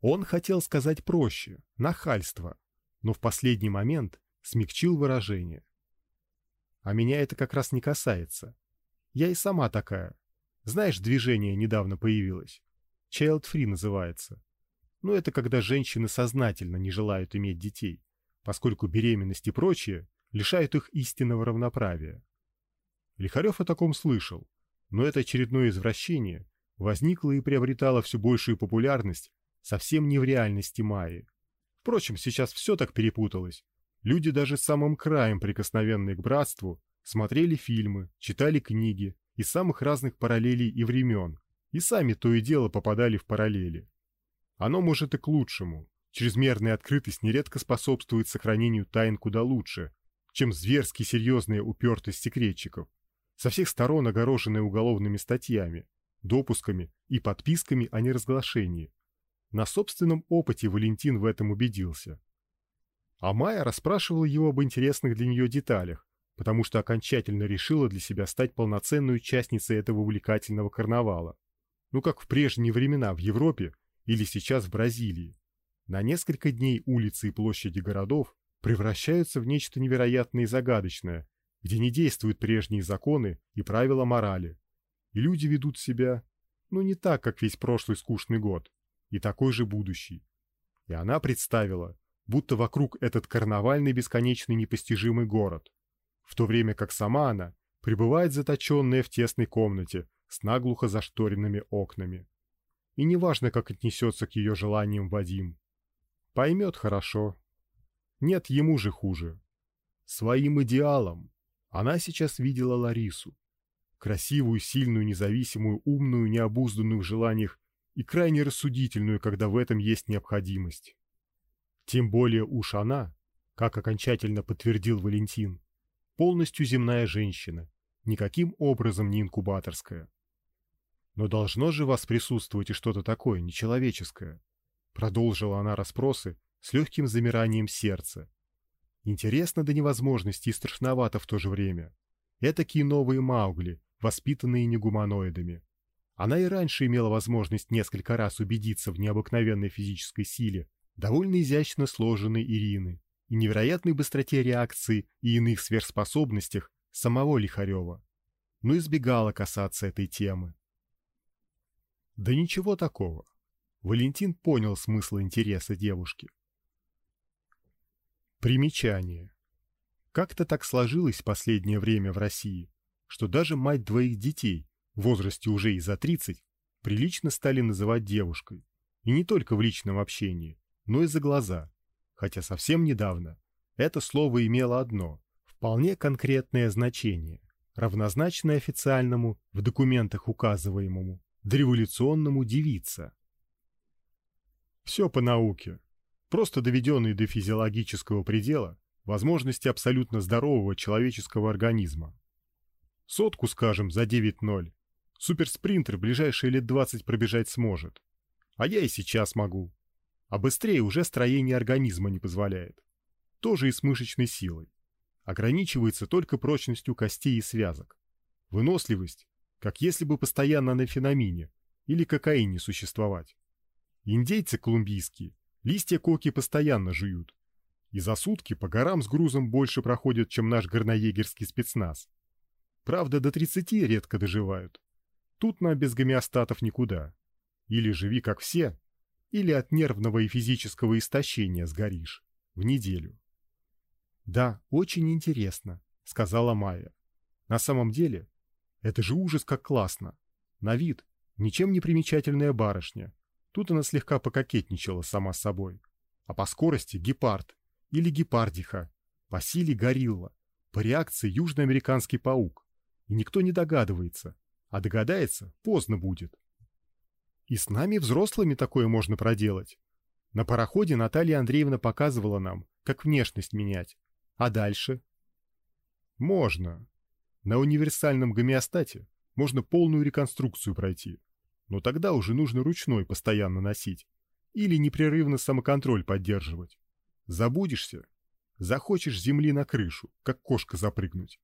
Он хотел сказать проще, нахальство, но в последний момент смягчил выражение. А меня это как раз не касается. Я и сама такая. Знаешь, движение недавно появилось. Child Free называется. Но это когда женщины сознательно не желают иметь детей, поскольку беременность и прочее лишают их истинного равноправия. Лихарев о таком слышал, но это очередное извращение возникло и приобретало все большую популярность совсем не в реальности Майи. Впрочем, сейчас все так перепуталось. Люди даже самым краем прикосновенные к братству смотрели фильмы, читали книги из самых разных параллелей и времен, и сами то и дело попадали в параллели. Оно может и к лучшему. Чрезмерная открытость нередко способствует сохранению тайн куда лучше, чем зверски серьезная упертость секретчиков, со всех сторон огороженная уголовными статьями, допусками и подписками о неразглашении. На собственном опыте Валентин в этом убедился. А Майя расспрашивала его об интересных для нее деталях, потому что окончательно решила для себя стать полноценной участницей этого увлекательного карнавала. Ну как в прежние времена в Европе или сейчас в Бразилии. На несколько дней улицы и площади городов превращаются в нечто невероятное и загадочное, где не действуют прежние законы и правила морали. И люди ведут себя, ну не так, как весь прошлый скучный год и такой же будущий. И она представила, будто вокруг этот карнавальный бесконечный непостижимый город, в то время как сама она пребывает заточенная в тесной комнате с наглухо зашторенными окнами. И неважно, как отнесется к ее желаниям Вадим. Поймет хорошо. Нет, ему же хуже. Своим идеалом она сейчас видела Ларису. Красивую, сильную, независимую, умную, необузданную в желаниях и крайне рассудительную, когда в этом есть необходимость. Тем более уж она, как окончательно подтвердил Валентин, полностью земная женщина, никаким образом не инкубаторская. Но должно же вас присутствовать и что-то такое нечеловеческое. Продолжила она расспросы с легким замиранием сердца. Интересно до невозможности и страшновато в то же время. Этакие новые Маугли, воспитанные негуманоидами. Она и раньше имела возможность несколько раз убедиться в необыкновенной физической силе, довольно изящно сложенной Ирины и невероятной быстроте реакции и иных сверхспособностях самого Лихарева, но избегала касаться этой темы. Да ничего такого. Валентин понял смысл интереса девушки. Примечание. Как-то так сложилось в последнее время в России, что даже мать двоих детей в возрасте уже и за 30 прилично стали называть девушкой. И не только в личном общении, но и за глаза. Хотя совсем недавно это слово имело одно, вполне конкретное значение, равнозначное официальному, в документах указываемому, дореволюционному девица. Все по науке, просто доведенные до физиологического предела возможности абсолютно здорового человеческого организма. Сотку, скажем, за 9.0. Суперспринтер ближайшие лет 20 пробежать сможет. А я и сейчас могу. А быстрее уже строение организма не позволяет. Тоже и с мышечной силой. Ограничивается только прочностью костей и связок. Выносливость, как если бы постоянно на феномине или кокаине существовать. Индейцы колумбийские листья коки постоянно жуют. И за сутки по горам с грузом больше проходят, чем наш горноегерский спецназ. Правда, до 30 редко доживают. Тут нам без гомеостатов никуда. Или живи как все, или от нервного и физического истощения сгоришь. В неделю. «Да, очень интересно», — сказала Майя. «На самом деле, это же ужас как классно. На вид ничем не примечательная барышня. Тут она слегка пококетничала сама с собой. А по скорости гепард или гепардиха, по силе горилла, по реакции южноамериканский паук и никто не догадывается, а догадается поздно будет. И с нами взрослыми такое можно проделать. На пароходе Наталья Андреевна показывала нам, как внешность менять. А дальше? Можно. На универсальном гомеостате можно полную реконструкцию пройти. Но тогда уже нужно ручной постоянно носить. Или непрерывно самоконтроль поддерживать. Забудешься, захочешь земли на крышу, как кошка запрыгнуть.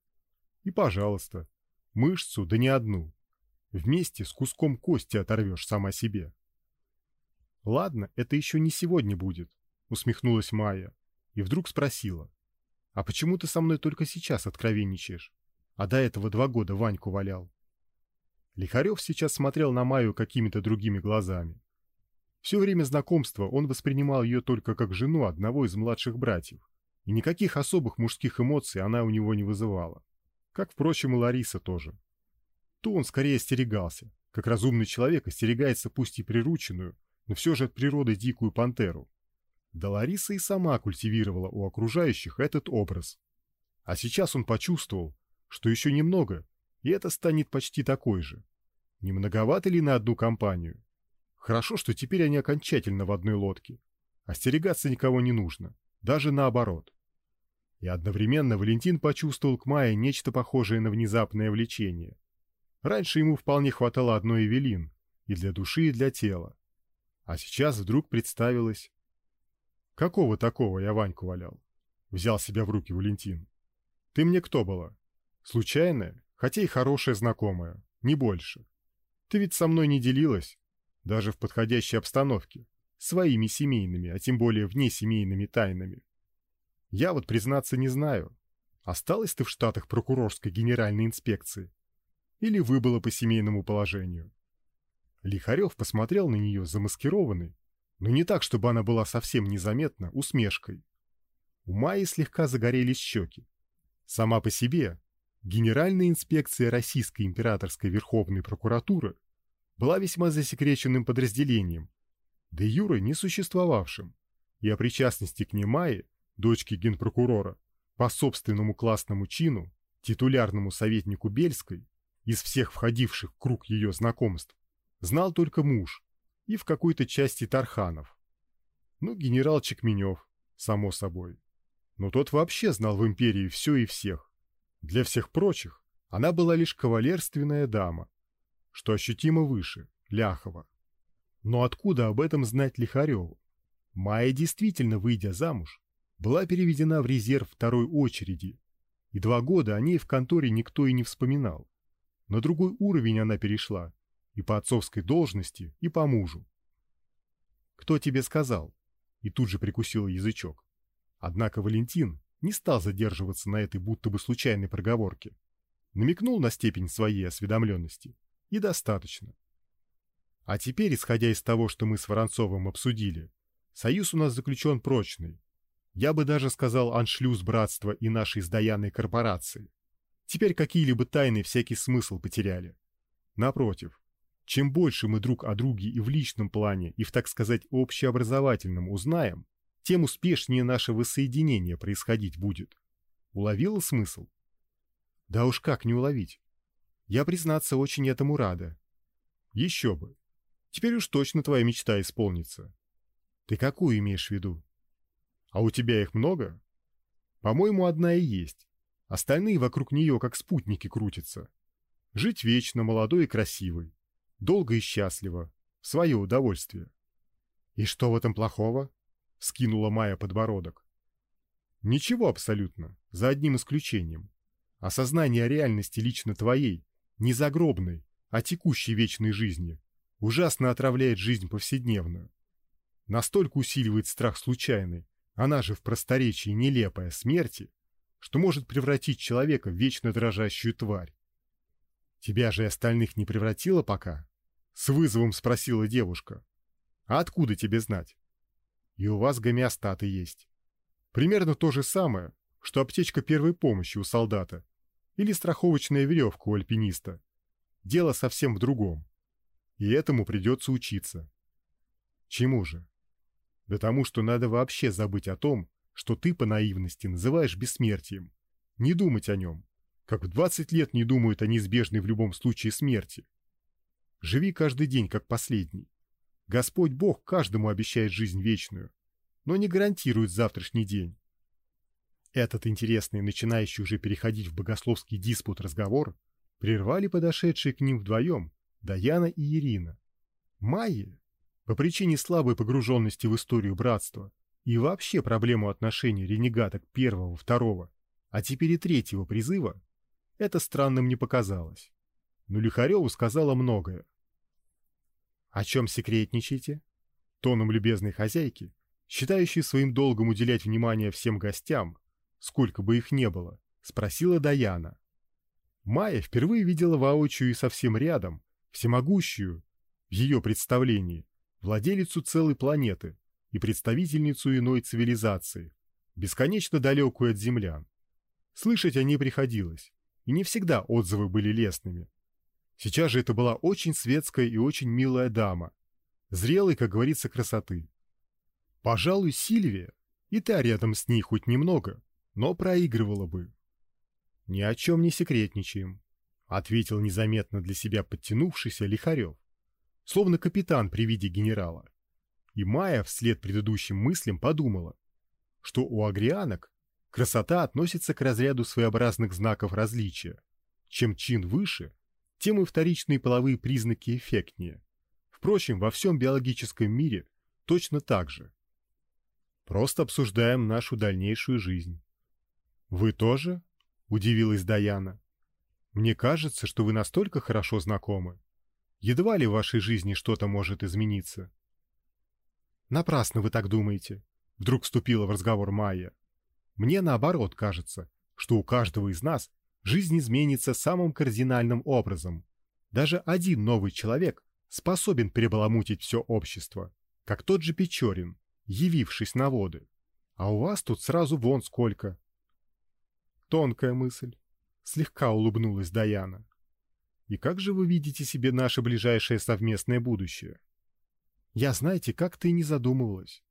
И пожалуйста, Мышцу, да не одну. Вместе с куском кости оторвешь сама себе. Ладно, это еще не сегодня будет, усмехнулась Майя и вдруг спросила. А почему ты со мной только сейчас откровенничаешь? А до этого два года Ваньку валял. Лихарев сейчас смотрел на Майю какими-то другими глазами. Все время знакомства он воспринимал ее только как жену одного из младших братьев, и никаких особых мужских эмоций она у него не вызывала. Как, впрочем, и Лариса тоже. То он скорее остерегался, как разумный человек остерегается пусть и прирученную, но все же от природы дикую пантеру. Да Лариса и сама культивировала у окружающих этот образ. А сейчас он почувствовал, что еще немного, и это станет почти такой же. Не многовато ли на одну компанию? Хорошо, что теперь они окончательно в одной лодке. Остерегаться никого не нужно, даже наоборот. И одновременно Валентин почувствовал к Майе нечто похожее на внезапное влечение. Раньше ему вполне хватало одной Эвелин, и для души, и для тела. А сейчас вдруг представилось... «Какого такого я Ваньку валял?» Взял себя в руки Валентин. «Ты мне кто была? Случайная, хотя и хорошая знакомая, не больше. Ты ведь со мной не делилась, даже в подходящей обстановке, своими семейными, а тем более внесемейными тайнами. Я вот, признаться, не знаю. Осталась ты в Штатах прокурорской генеральной инспекции? Или выбыла по семейному положению? Лихарев посмотрел на нее замаскированной, но не так, чтобы она была совсем незаметна, усмешкой. У Майи слегка загорелись щеки. Сама по себе Генеральная инспекция Российской императорской Верховной прокуратуры была весьма засекреченным подразделением, де юре не существовавшим, и о причастности к ней Майи дочки генпрокурора, по собственному классному чину, титулярному советнику Бельской, из всех входивших в круг ее знакомств, знал только муж и в какой-то части Тарханов. Ну, генерал Чекменев, само собой. Но тот вообще знал в империи все и всех. Для всех прочих она была лишь кавалерственная дама, что ощутимо выше, Ляхова. Но откуда об этом знать Лихареву? Майя действительно, выйдя замуж, была переведена в резерв второй очереди, и два года о ней в конторе никто и не вспоминал. На другой уровень она перешла, и по отцовской должности, и по мужу. Кто тебе сказал? И тут же прикусил язычок. Однако Валентин не стал задерживаться на этой будто бы случайной проговорке. Намекнул на степень своей осведомленности. И достаточно. А теперь, исходя из того, что мы с Воронцовым обсудили, союз у нас заключен прочный. Я бы даже сказал аншлюз братства и нашей с корпорации. Теперь какие-либо тайны всякий смысл потеряли. Напротив, чем больше мы друг о друге и в личном плане, и в, так сказать, общеобразовательном узнаем, тем успешнее наше воссоединение происходить будет. Уловила смысл? Да уж как не уловить. Я, признаться, очень этому рада. Еще бы. Теперь уж точно твоя мечта исполнится. Ты какую имеешь в виду? А у тебя их много? По-моему, одна и есть. Остальные вокруг нее как спутники крутятся. Жить вечно, молодой и красивый. Долго и счастливо. В свое удовольствие. И что в этом плохого? Скинула Майя подбородок. Ничего абсолютно, за одним исключением. Осознание реальности лично твоей, не загробной, а текущей вечной жизни, ужасно отравляет жизнь повседневную. Настолько усиливает страх случайной, она же в просторечии нелепая смерти, что может превратить человека в вечно дрожащую тварь. Тебя же и остальных не превратило пока? С вызовом спросила девушка. А откуда тебе знать? И у вас гомеостаты есть. Примерно то же самое, что аптечка первой помощи у солдата или страховочная веревка у альпиниста. Дело совсем в другом. И этому придется учиться. Чему же? Да тому, что надо вообще забыть о том, что ты по наивности называешь бессмертием. Не думать о нем, как в 20 лет не думают о неизбежной в любом случае смерти. Живи каждый день как последний. Господь Бог каждому обещает жизнь вечную, но не гарантирует завтрашний день. Этот интересный, начинающий уже переходить в богословский диспут разговор, прервали подошедшие к ним вдвоем Даяна и Ирина. Майя, по причине слабой погруженности в историю братства и вообще проблему отношений ренегаток первого, второго, а теперь и третьего призыва, это странным не показалось. Но Лихареву сказала многое. «О чем секретничаете?» Тоном любезной хозяйки, считающей своим долгом уделять внимание всем гостям, сколько бы их не было, спросила Даяна. Майя впервые видела воочию и совсем рядом, всемогущую, в ее представлении, владелицу целой планеты и представительницу иной цивилизации, бесконечно далекую от землян. Слышать о ней приходилось, и не всегда отзывы были лестными. Сейчас же это была очень светская и очень милая дама, зрелой, как говорится, красоты. Пожалуй, Сильвия, и та рядом с ней хоть немного, но проигрывала бы. Ни о чем не секретничаем, ответил незаметно для себя подтянувшийся Лихарев, словно капитан при виде генерала. И Майя вслед предыдущим мыслям подумала, что у агрианок Красота относится к разряду своеобразных знаков различия. Чем чин выше, тем и вторичные половые признаки эффектнее. Впрочем, во всем биологическом мире точно так же. Просто обсуждаем нашу дальнейшую жизнь. Вы тоже? удивилась Даяна. Мне кажется, что вы настолько хорошо знакомы. Едва ли в вашей жизни что-то может измениться. Напрасно вы так думаете. Вдруг вступила в разговор Майя. Мне наоборот кажется, что у каждого из нас жизнь изменится самым кардинальным образом. Даже один новый человек способен перебаламутить все общество, как тот же Печорин, явившись на воды. А у вас тут сразу вон сколько. Тонкая мысль. Слегка улыбнулась Даяна. И как же вы видите себе наше ближайшее совместное будущее? Я, знаете, как-то и не задумывалась.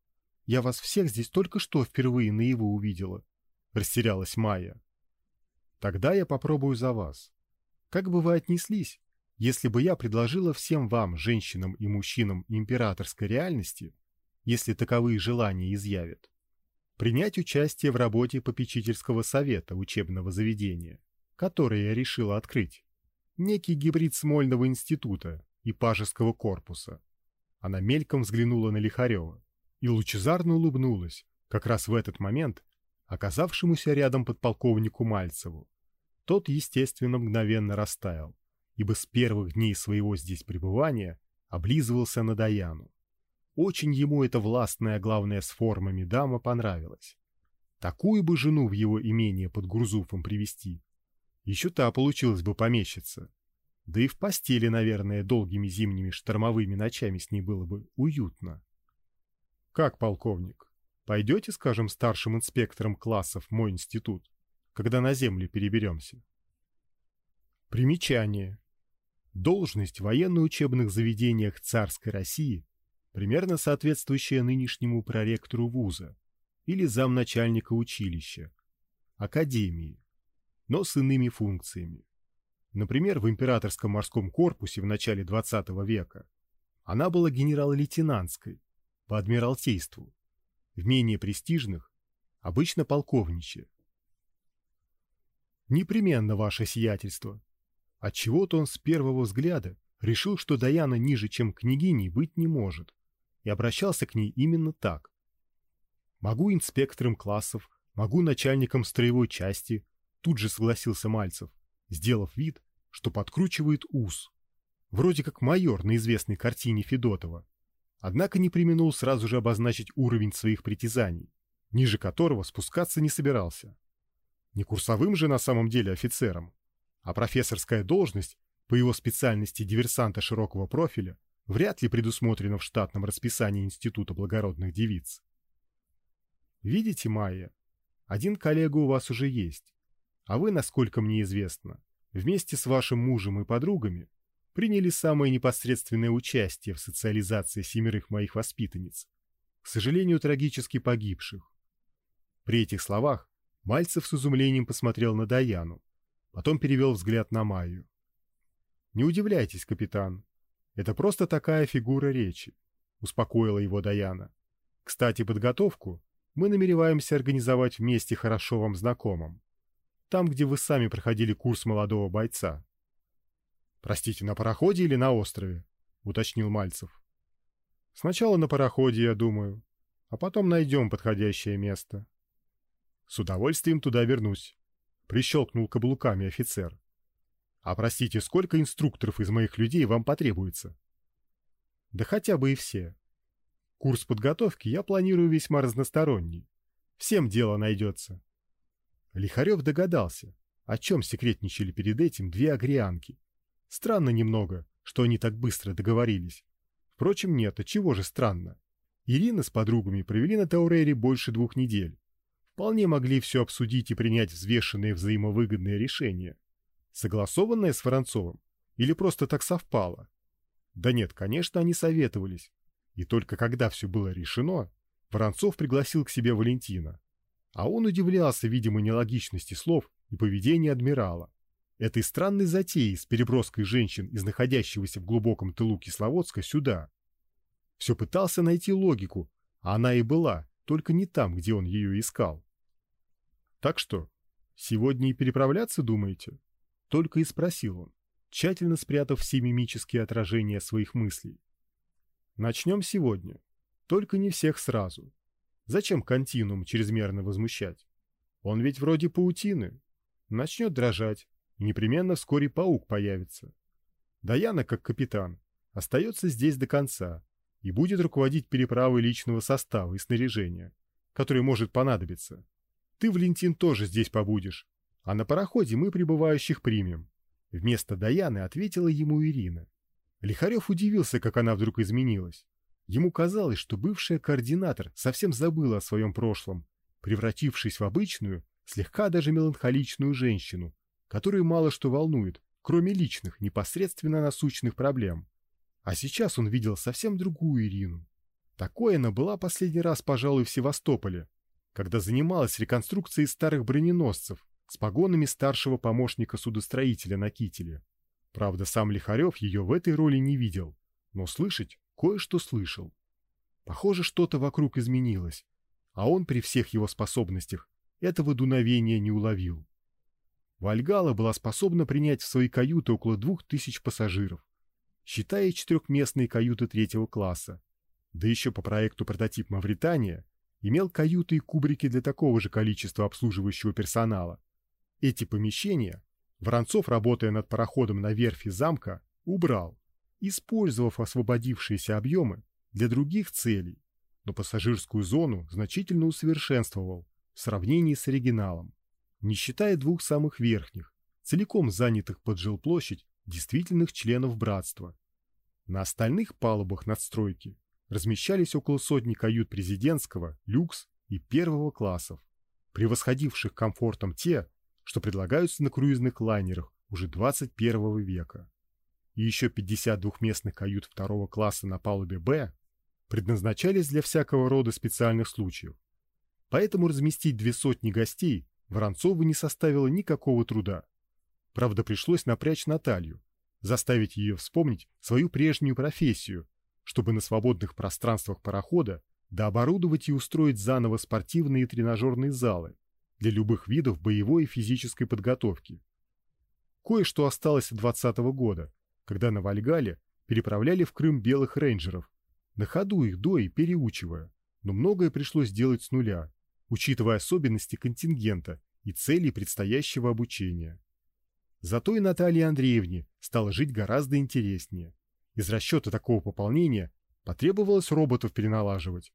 Я вас всех здесь только что впервые наяву увидела. Растерялась Майя. Тогда я попробую за вас. Как бы вы отнеслись, если бы я предложила всем вам, женщинам и мужчинам императорской реальности, если таковые желания изъявят, принять участие в работе попечительского совета учебного заведения, которое я решила открыть, некий гибрид Смольного института и Пажеского корпуса. Она мельком взглянула на Лихарева и лучезарно улыбнулась, как раз в этот момент оказавшемуся рядом подполковнику Мальцеву. Тот, естественно, мгновенно растаял, ибо с первых дней своего здесь пребывания облизывался на Даяну. Очень ему эта властная, главная с формами дама понравилась. Такую бы жену в его имение под Гурзуфом привести. Еще та получилась бы помещица. Да и в постели, наверное, долгими зимними штормовыми ночами с ней было бы уютно. Как, полковник, пойдете, скажем, старшим инспектором классов мой институт, когда на землю переберемся? Примечание. Должность в военно-учебных заведениях царской России примерно соответствующая нынешнему проректору вуза или замначальника училища, академии, но с иными функциями. Например, в императорском морском корпусе в начале XX века она была генерал-лейтенантской по адмиралтейству, в менее престижных обычно полковничья. Непременно ваше сиятельство, Отчего-то он с первого взгляда решил, что Даяна ниже, чем княгиней, быть не может, и обращался к ней именно так. «Могу инспектором классов, могу начальником строевой части», тут же согласился Мальцев, сделав вид, что подкручивает ус. Вроде как майор на известной картине Федотова. Однако не применул сразу же обозначить уровень своих притязаний, ниже которого спускаться не собирался. Не курсовым же на самом деле офицером, а профессорская должность по его специальности диверсанта широкого профиля вряд ли предусмотрена в штатном расписании Института благородных девиц. Видите, Майя, один коллега у вас уже есть, а вы, насколько мне известно, вместе с вашим мужем и подругами приняли самое непосредственное участие в социализации семерых моих воспитанниц, к сожалению, трагически погибших. При этих словах Мальцев с изумлением посмотрел на Даяну, Потом перевел взгляд на Майю. «Не удивляйтесь, капитан. Это просто такая фигура речи», — успокоила его Даяна. «Кстати, подготовку мы намереваемся организовать вместе хорошо вам знакомым. Там, где вы сами проходили курс молодого бойца». «Простите, на пароходе или на острове?» — уточнил Мальцев. «Сначала на пароходе, я думаю, а потом найдем подходящее место. С удовольствием туда вернусь прищелкнул каблуками офицер. А простите, сколько инструкторов из моих людей вам потребуется? Да хотя бы и все. Курс подготовки я планирую весьма разносторонний. Всем дело найдется. Лихарев догадался, о чем секретничали перед этим две агрианки. Странно немного, что они так быстро договорились. Впрочем, нет, а чего же странно? Ирина с подругами провели на Таурере больше двух недель вполне могли все обсудить и принять взвешенные взаимовыгодные решения. Согласованное с Воронцовым? Или просто так совпало? Да нет, конечно, они советовались. И только когда все было решено, Воронцов пригласил к себе Валентина. А он удивлялся, видимо, нелогичности слов и поведения адмирала. Этой странной затеи с переброской женщин из находящегося в глубоком тылу Кисловодска сюда. Все пытался найти логику, а она и была, только не там, где он ее искал. Так что, сегодня и переправляться думаете? Только и спросил он, тщательно спрятав все мимические отражения своих мыслей. Начнем сегодня, только не всех сразу. Зачем континуум чрезмерно возмущать? Он ведь вроде паутины. Начнет дрожать, и непременно вскоре паук появится. Даяна, как капитан, остается здесь до конца, и будет руководить переправой личного состава и снаряжения, который может понадобиться. Ты, Валентин, тоже здесь побудешь, а на пароходе мы прибывающих примем. Вместо Даяны ответила ему Ирина. Лихарев удивился, как она вдруг изменилась. Ему казалось, что бывшая координатор совсем забыла о своем прошлом, превратившись в обычную, слегка даже меланхоличную женщину, которую мало что волнует, кроме личных, непосредственно насущных проблем. А сейчас он видел совсем другую Ирину. Такой она была последний раз, пожалуй, в Севастополе, когда занималась реконструкцией старых броненосцев с погонами старшего помощника судостроителя на кителе. Правда, сам Лихарев ее в этой роли не видел, но слышать кое-что слышал. Похоже, что-то вокруг изменилось, а он при всех его способностях этого дуновения не уловил. Вальгала была способна принять в свои каюты около двух тысяч пассажиров считая четырехместные каюты третьего класса. Да еще по проекту прототип Мавритания имел каюты и кубрики для такого же количества обслуживающего персонала. Эти помещения Воронцов, работая над пароходом на верфи замка, убрал, использовав освободившиеся объемы для других целей, но пассажирскую зону значительно усовершенствовал в сравнении с оригиналом, не считая двух самых верхних, целиком занятых под жилплощадь действительных членов братства. На остальных палубах надстройки размещались около сотни кают президентского, люкс и первого классов, превосходивших комфортом те, что предлагаются на круизных лайнерах уже 21 века. И еще 50 двухместных кают второго класса на палубе «Б» предназначались для всякого рода специальных случаев. Поэтому разместить две сотни гостей Воронцову не составило никакого труда. Правда, пришлось напрячь Наталью, заставить ее вспомнить свою прежнюю профессию, чтобы на свободных пространствах парохода дооборудовать и устроить заново спортивные и тренажерные залы для любых видов боевой и физической подготовки. Кое-что осталось от 20 -го года, когда на Вальгале переправляли в Крым белых рейнджеров, на ходу их до и переучивая, но многое пришлось делать с нуля, учитывая особенности контингента и цели предстоящего обучения. Зато и Наталье Андреевне стало жить гораздо интереснее. Из расчета такого пополнения потребовалось роботов переналаживать.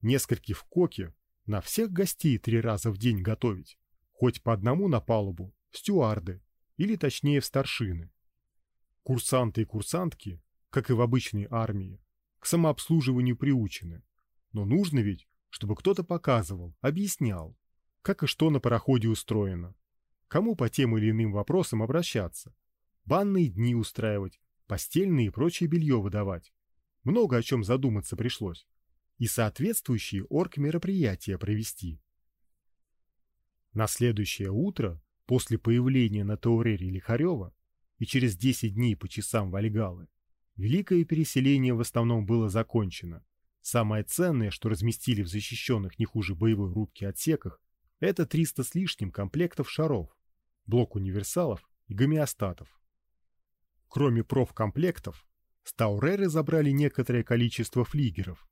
Нескольких в коке на всех гостей три раза в день готовить, хоть по одному на палубу, стюарды, или точнее в старшины. Курсанты и курсантки, как и в обычной армии, к самообслуживанию приучены. Но нужно ведь, чтобы кто-то показывал, объяснял, как и что на пароходе устроено, кому по тем или иным вопросам обращаться, банные дни устраивать, постельные и прочее белье выдавать. Много о чем задуматься пришлось. И соответствующие орг-мероприятия провести. На следующее утро, после появления на Таурере Лихарева и через 10 дней по часам Вальгалы, Великое переселение в основном было закончено. Самое ценное, что разместили в защищенных не хуже боевой рубки отсеках, это 300 с лишним комплектов шаров, блок универсалов и гомеостатов. Кроме профкомплектов, Стауреры забрали некоторое количество флигеров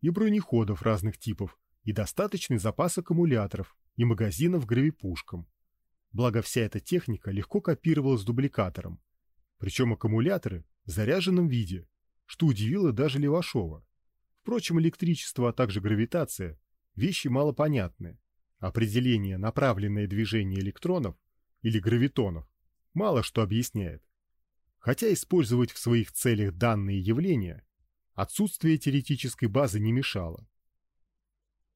и бронеходов разных типов и достаточный запас аккумуляторов и магазинов гравипушкам. Благо вся эта техника легко копировалась дубликатором, причем аккумуляторы в заряженном виде, что удивило даже Левашова. Впрочем, электричество, а также гравитация – вещи малопонятные. Определение «направленное движение электронов» или гравитонов мало что объясняет. Хотя использовать в своих целях данные явления отсутствие теоретической базы не мешало.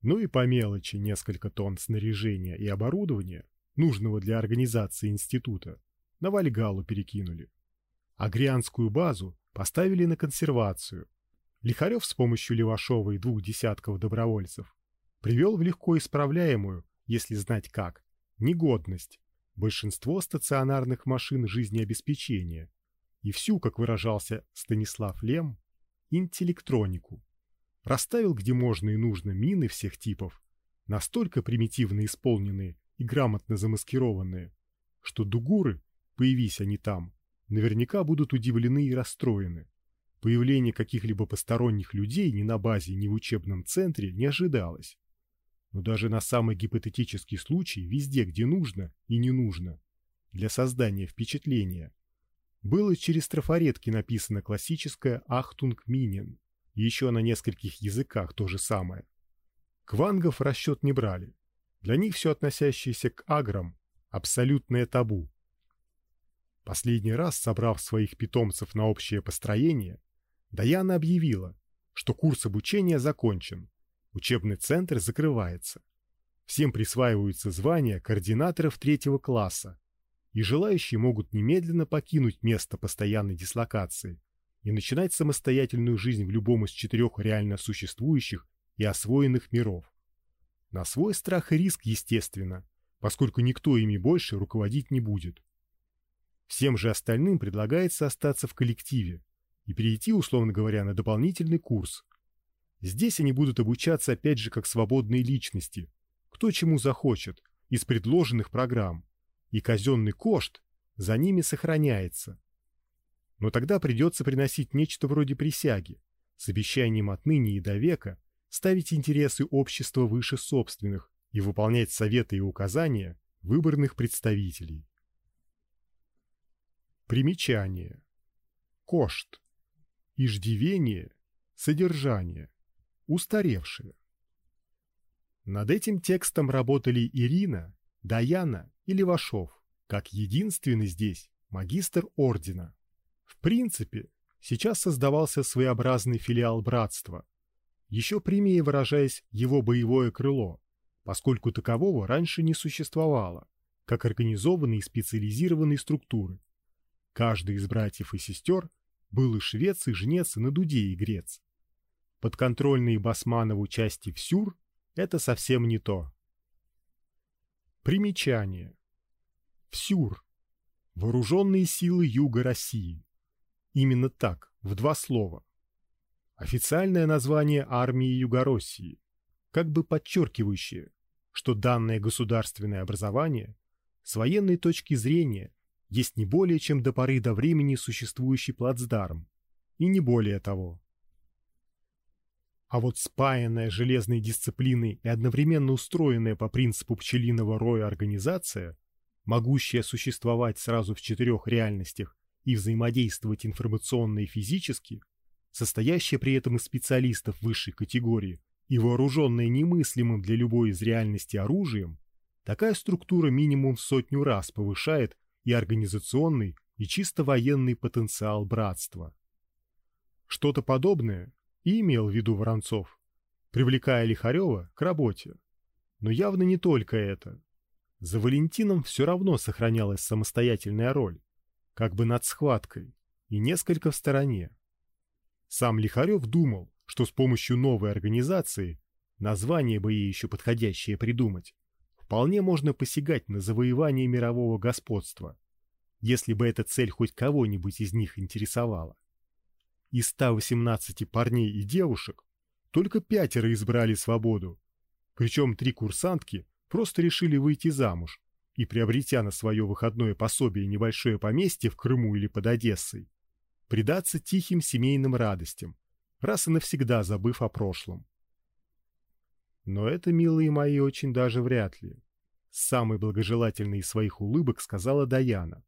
Ну и по мелочи несколько тонн снаряжения и оборудования, нужного для организации института, на Вальгалу перекинули. Агрианскую базу поставили на консервацию. Лихарев с помощью Левашова и двух десятков добровольцев привел в легко исправляемую, если знать как, негодность большинство стационарных машин жизнеобеспечения и всю, как выражался Станислав Лем, интеллектронику. Расставил где можно и нужно мины всех типов, настолько примитивно исполненные и грамотно замаскированные, что дугуры, появись они там, наверняка будут удивлены и расстроены. Появление каких-либо посторонних людей ни на базе, ни в учебном центре не ожидалось. Но даже на самый гипотетический случай, везде, где нужно и не нужно, для создания впечатления, было через трафаретки написано классическое «Achtung Minen», еще на нескольких языках то же самое. Квангов расчет не брали. Для них все относящееся к аграм – абсолютное табу. Последний раз, собрав своих питомцев на общее построение, Даяна объявила, что курс обучения закончен, учебный центр закрывается. Всем присваиваются звания координаторов третьего класса, и желающие могут немедленно покинуть место постоянной дислокации и начинать самостоятельную жизнь в любом из четырех реально существующих и освоенных миров. На свой страх и риск, естественно, поскольку никто ими больше руководить не будет. Всем же остальным предлагается остаться в коллективе и перейти, условно говоря, на дополнительный курс. Здесь они будут обучаться опять же как свободные личности, кто чему захочет, из предложенных программ, и казенный кошт за ними сохраняется. Но тогда придется приносить нечто вроде присяги, с обещанием отныне и до века ставить интересы общества выше собственных и выполнять советы и указания выборных представителей. Примечание. Кошт. Иждивение. Содержание. Устаревшее. Над этим текстом работали Ирина, Даяна и Левашов, как единственный здесь магистр ордена. В принципе, сейчас создавался своеобразный филиал братства, еще прямее выражаясь его боевое крыло, поскольку такового раньше не существовало, как организованной и специализированной структуры. Каждый из братьев и сестер был и швец, и жнец, и на дуде и грец. Подконтрольные Басманову части Всюр – это совсем не то. Примечание. Всюр. Вооруженные силы Юга России. Именно так, в два слова. Официальное название армии Югороссии, как бы подчеркивающее, что данное государственное образование с военной точки зрения есть не более чем до поры до времени существующий плацдарм, и не более того. А вот спаянная железной дисциплиной и одновременно устроенная по принципу пчелиного роя организация, могущая существовать сразу в четырех реальностях и взаимодействовать информационно и физически, состоящая при этом из специалистов высшей категории и вооруженная немыслимым для любой из реальностей оружием, такая структура минимум в сотню раз повышает и организационный, и чисто военный потенциал братства. Что-то подобное и имел в виду Воронцов, привлекая Лихарева к работе. Но явно не только это. За Валентином все равно сохранялась самостоятельная роль, как бы над схваткой, и несколько в стороне. Сам Лихарев думал, что с помощью новой организации, название бы ей еще подходящее придумать, вполне можно посягать на завоевание мирового господства, если бы эта цель хоть кого-нибудь из них интересовала. Из 118 парней и девушек только пятеро избрали свободу, причем три курсантки просто решили выйти замуж и, приобретя на свое выходное пособие небольшое поместье в Крыму или под Одессой, предаться тихим семейным радостям, раз и навсегда забыв о прошлом. Но это, милые мои, очень даже вряд ли. С самой из своих улыбок сказала Даяна,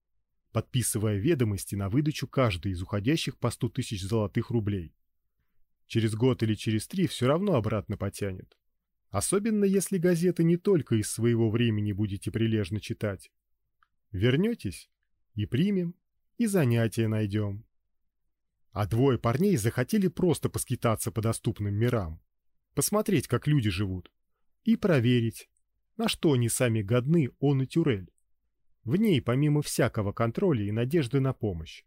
подписывая ведомости на выдачу каждой из уходящих по сто тысяч золотых рублей. Через год или через три все равно обратно потянет. Особенно если газеты не только из своего времени будете прилежно читать. Вернетесь и примем, и занятия найдем. А двое парней захотели просто поскитаться по доступным мирам, посмотреть, как люди живут, и проверить, на что они сами годны он и Тюрель. В ней помимо всякого контроля и надежды на помощь.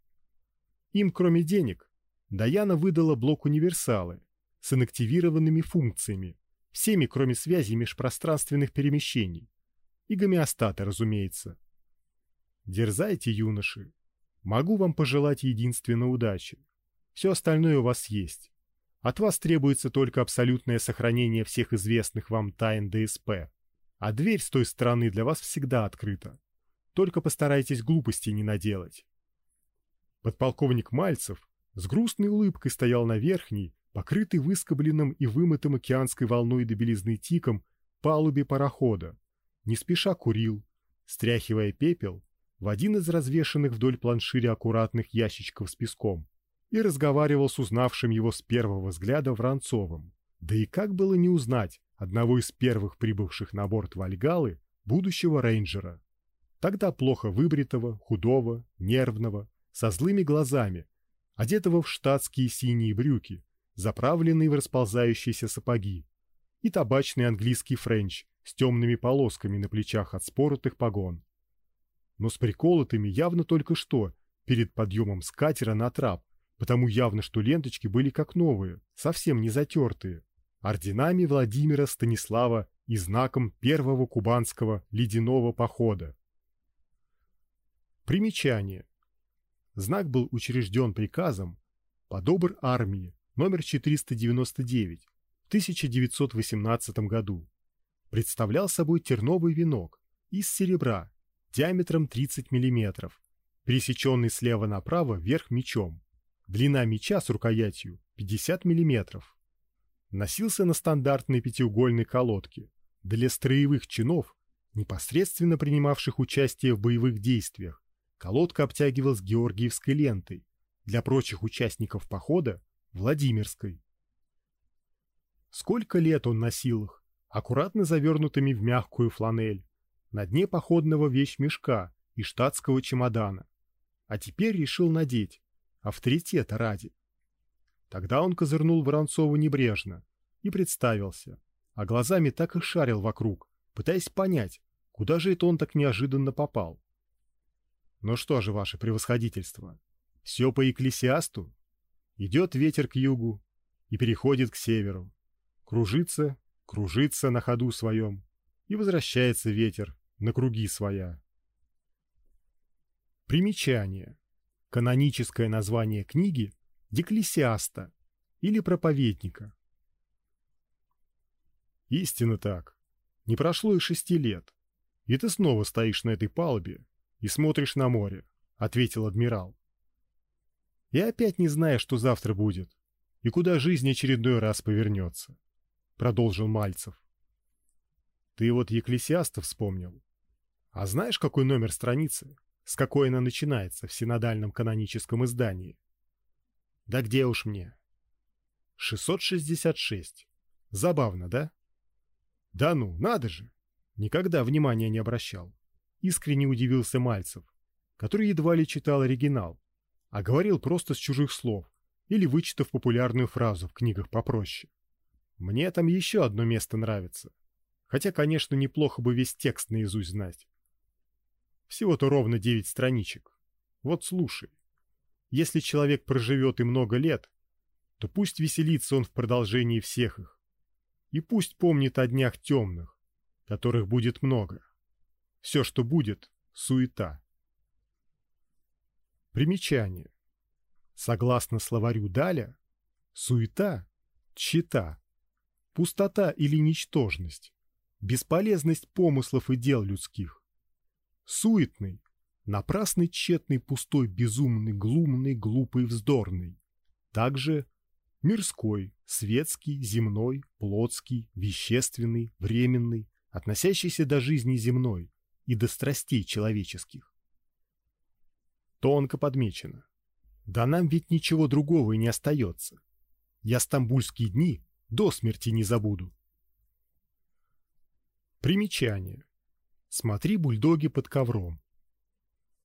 Им, кроме денег, Даяна выдала блок универсалы с инактивированными функциями, всеми, кроме связи межпространственных перемещений. И гомеостата, разумеется. Дерзайте, юноши. Могу вам пожелать единственно удачи. Все остальное у вас есть. От вас требуется только абсолютное сохранение всех известных вам тайн ДСП. А дверь с той стороны для вас всегда открыта. Только постарайтесь глупости не наделать. Подполковник Мальцев с грустной улыбкой стоял на верхней, покрытой выскобленным и вымытым океанской волной до белизны тиком, палубе парохода. Не спеша курил, стряхивая пепел в один из развешанных вдоль планширя аккуратных ящичков с песком и разговаривал с узнавшим его с первого взгляда Воронцовым. Да и как было не узнать одного из первых прибывших на борт Вальгалы, будущего рейнджера. Тогда плохо выбритого, худого, нервного, со злыми глазами, одетого в штатские синие брюки, заправленные в расползающиеся сапоги, и табачный английский френч с темными полосками на плечах от споротых погон. Но с приколотыми явно только что, перед подъемом с катера на трап, потому явно, что ленточки были как новые, совсем не затертые, орденами Владимира Станислава и знаком первого кубанского ледяного похода. Примечание. Знак был учрежден приказом по добр армии номер 499 в 1918 году. Представлял собой терновый венок из серебра диаметром 30 мм, пересеченный слева направо вверх мечом. Длина меча с рукоятью 50 мм. Носился на стандартной пятиугольной колодке для строевых чинов, непосредственно принимавших участие в боевых действиях, Колодка обтягивалась георгиевской лентой, для прочих участников похода – Владимирской. Сколько лет он носил их, аккуратно завернутыми в мягкую фланель, на дне походного вещмешка и штатского чемодана. А теперь решил надеть, авторитета ради. Тогда он козырнул Воронцову небрежно и представился, а глазами так и шарил вокруг, пытаясь понять, куда же это он так неожиданно попал. Ну что же, ваше превосходительство, все по Екклесиасту? Идет ветер к югу и переходит к северу. Кружится, кружится на ходу своем, и возвращается ветер на круги своя. Примечание. Каноническое название книги Деклесиаста или проповедника. Истинно так. Не прошло и шести лет, и ты снова стоишь на этой палубе и смотришь на море, ответил адмирал. И опять не зная, что завтра будет и куда жизнь очередной раз повернется, продолжил Мальцев. Ты вот Екклесиаста вспомнил. А знаешь, какой номер страницы, с какой она начинается в синодальном каноническом издании? Да где уж мне? 666. Забавно, да? Да ну, надо же. Никогда внимания не обращал. Искренне удивился Мальцев, который едва ли читал оригинал, а говорил просто с чужих слов или вычитав популярную фразу в книгах попроще. Мне там еще одно место нравится. Хотя, конечно, неплохо бы весь текст наизусть знать. Всего-то ровно девять страничек. Вот слушай. Если человек проживет и много лет, то пусть веселится он в продолжении всех их. И пусть помнит о днях темных, которых будет много. Все, что будет, суета. Примечание. Согласно словарю Даля, суета – тщета, пустота или ничтожность, бесполезность помыслов и дел людских. Суетный, напрасный, тщетный, пустой, безумный, глумный, глупый, вздорный. Также мирской, светский, земной, плотский, вещественный, временный, относящийся до жизни земной и до страстей человеческих. Тонко подмечено. Да нам ведь ничего другого и не остается. Я стамбульские дни до смерти не забуду. Примечание. Смотри бульдоги под ковром.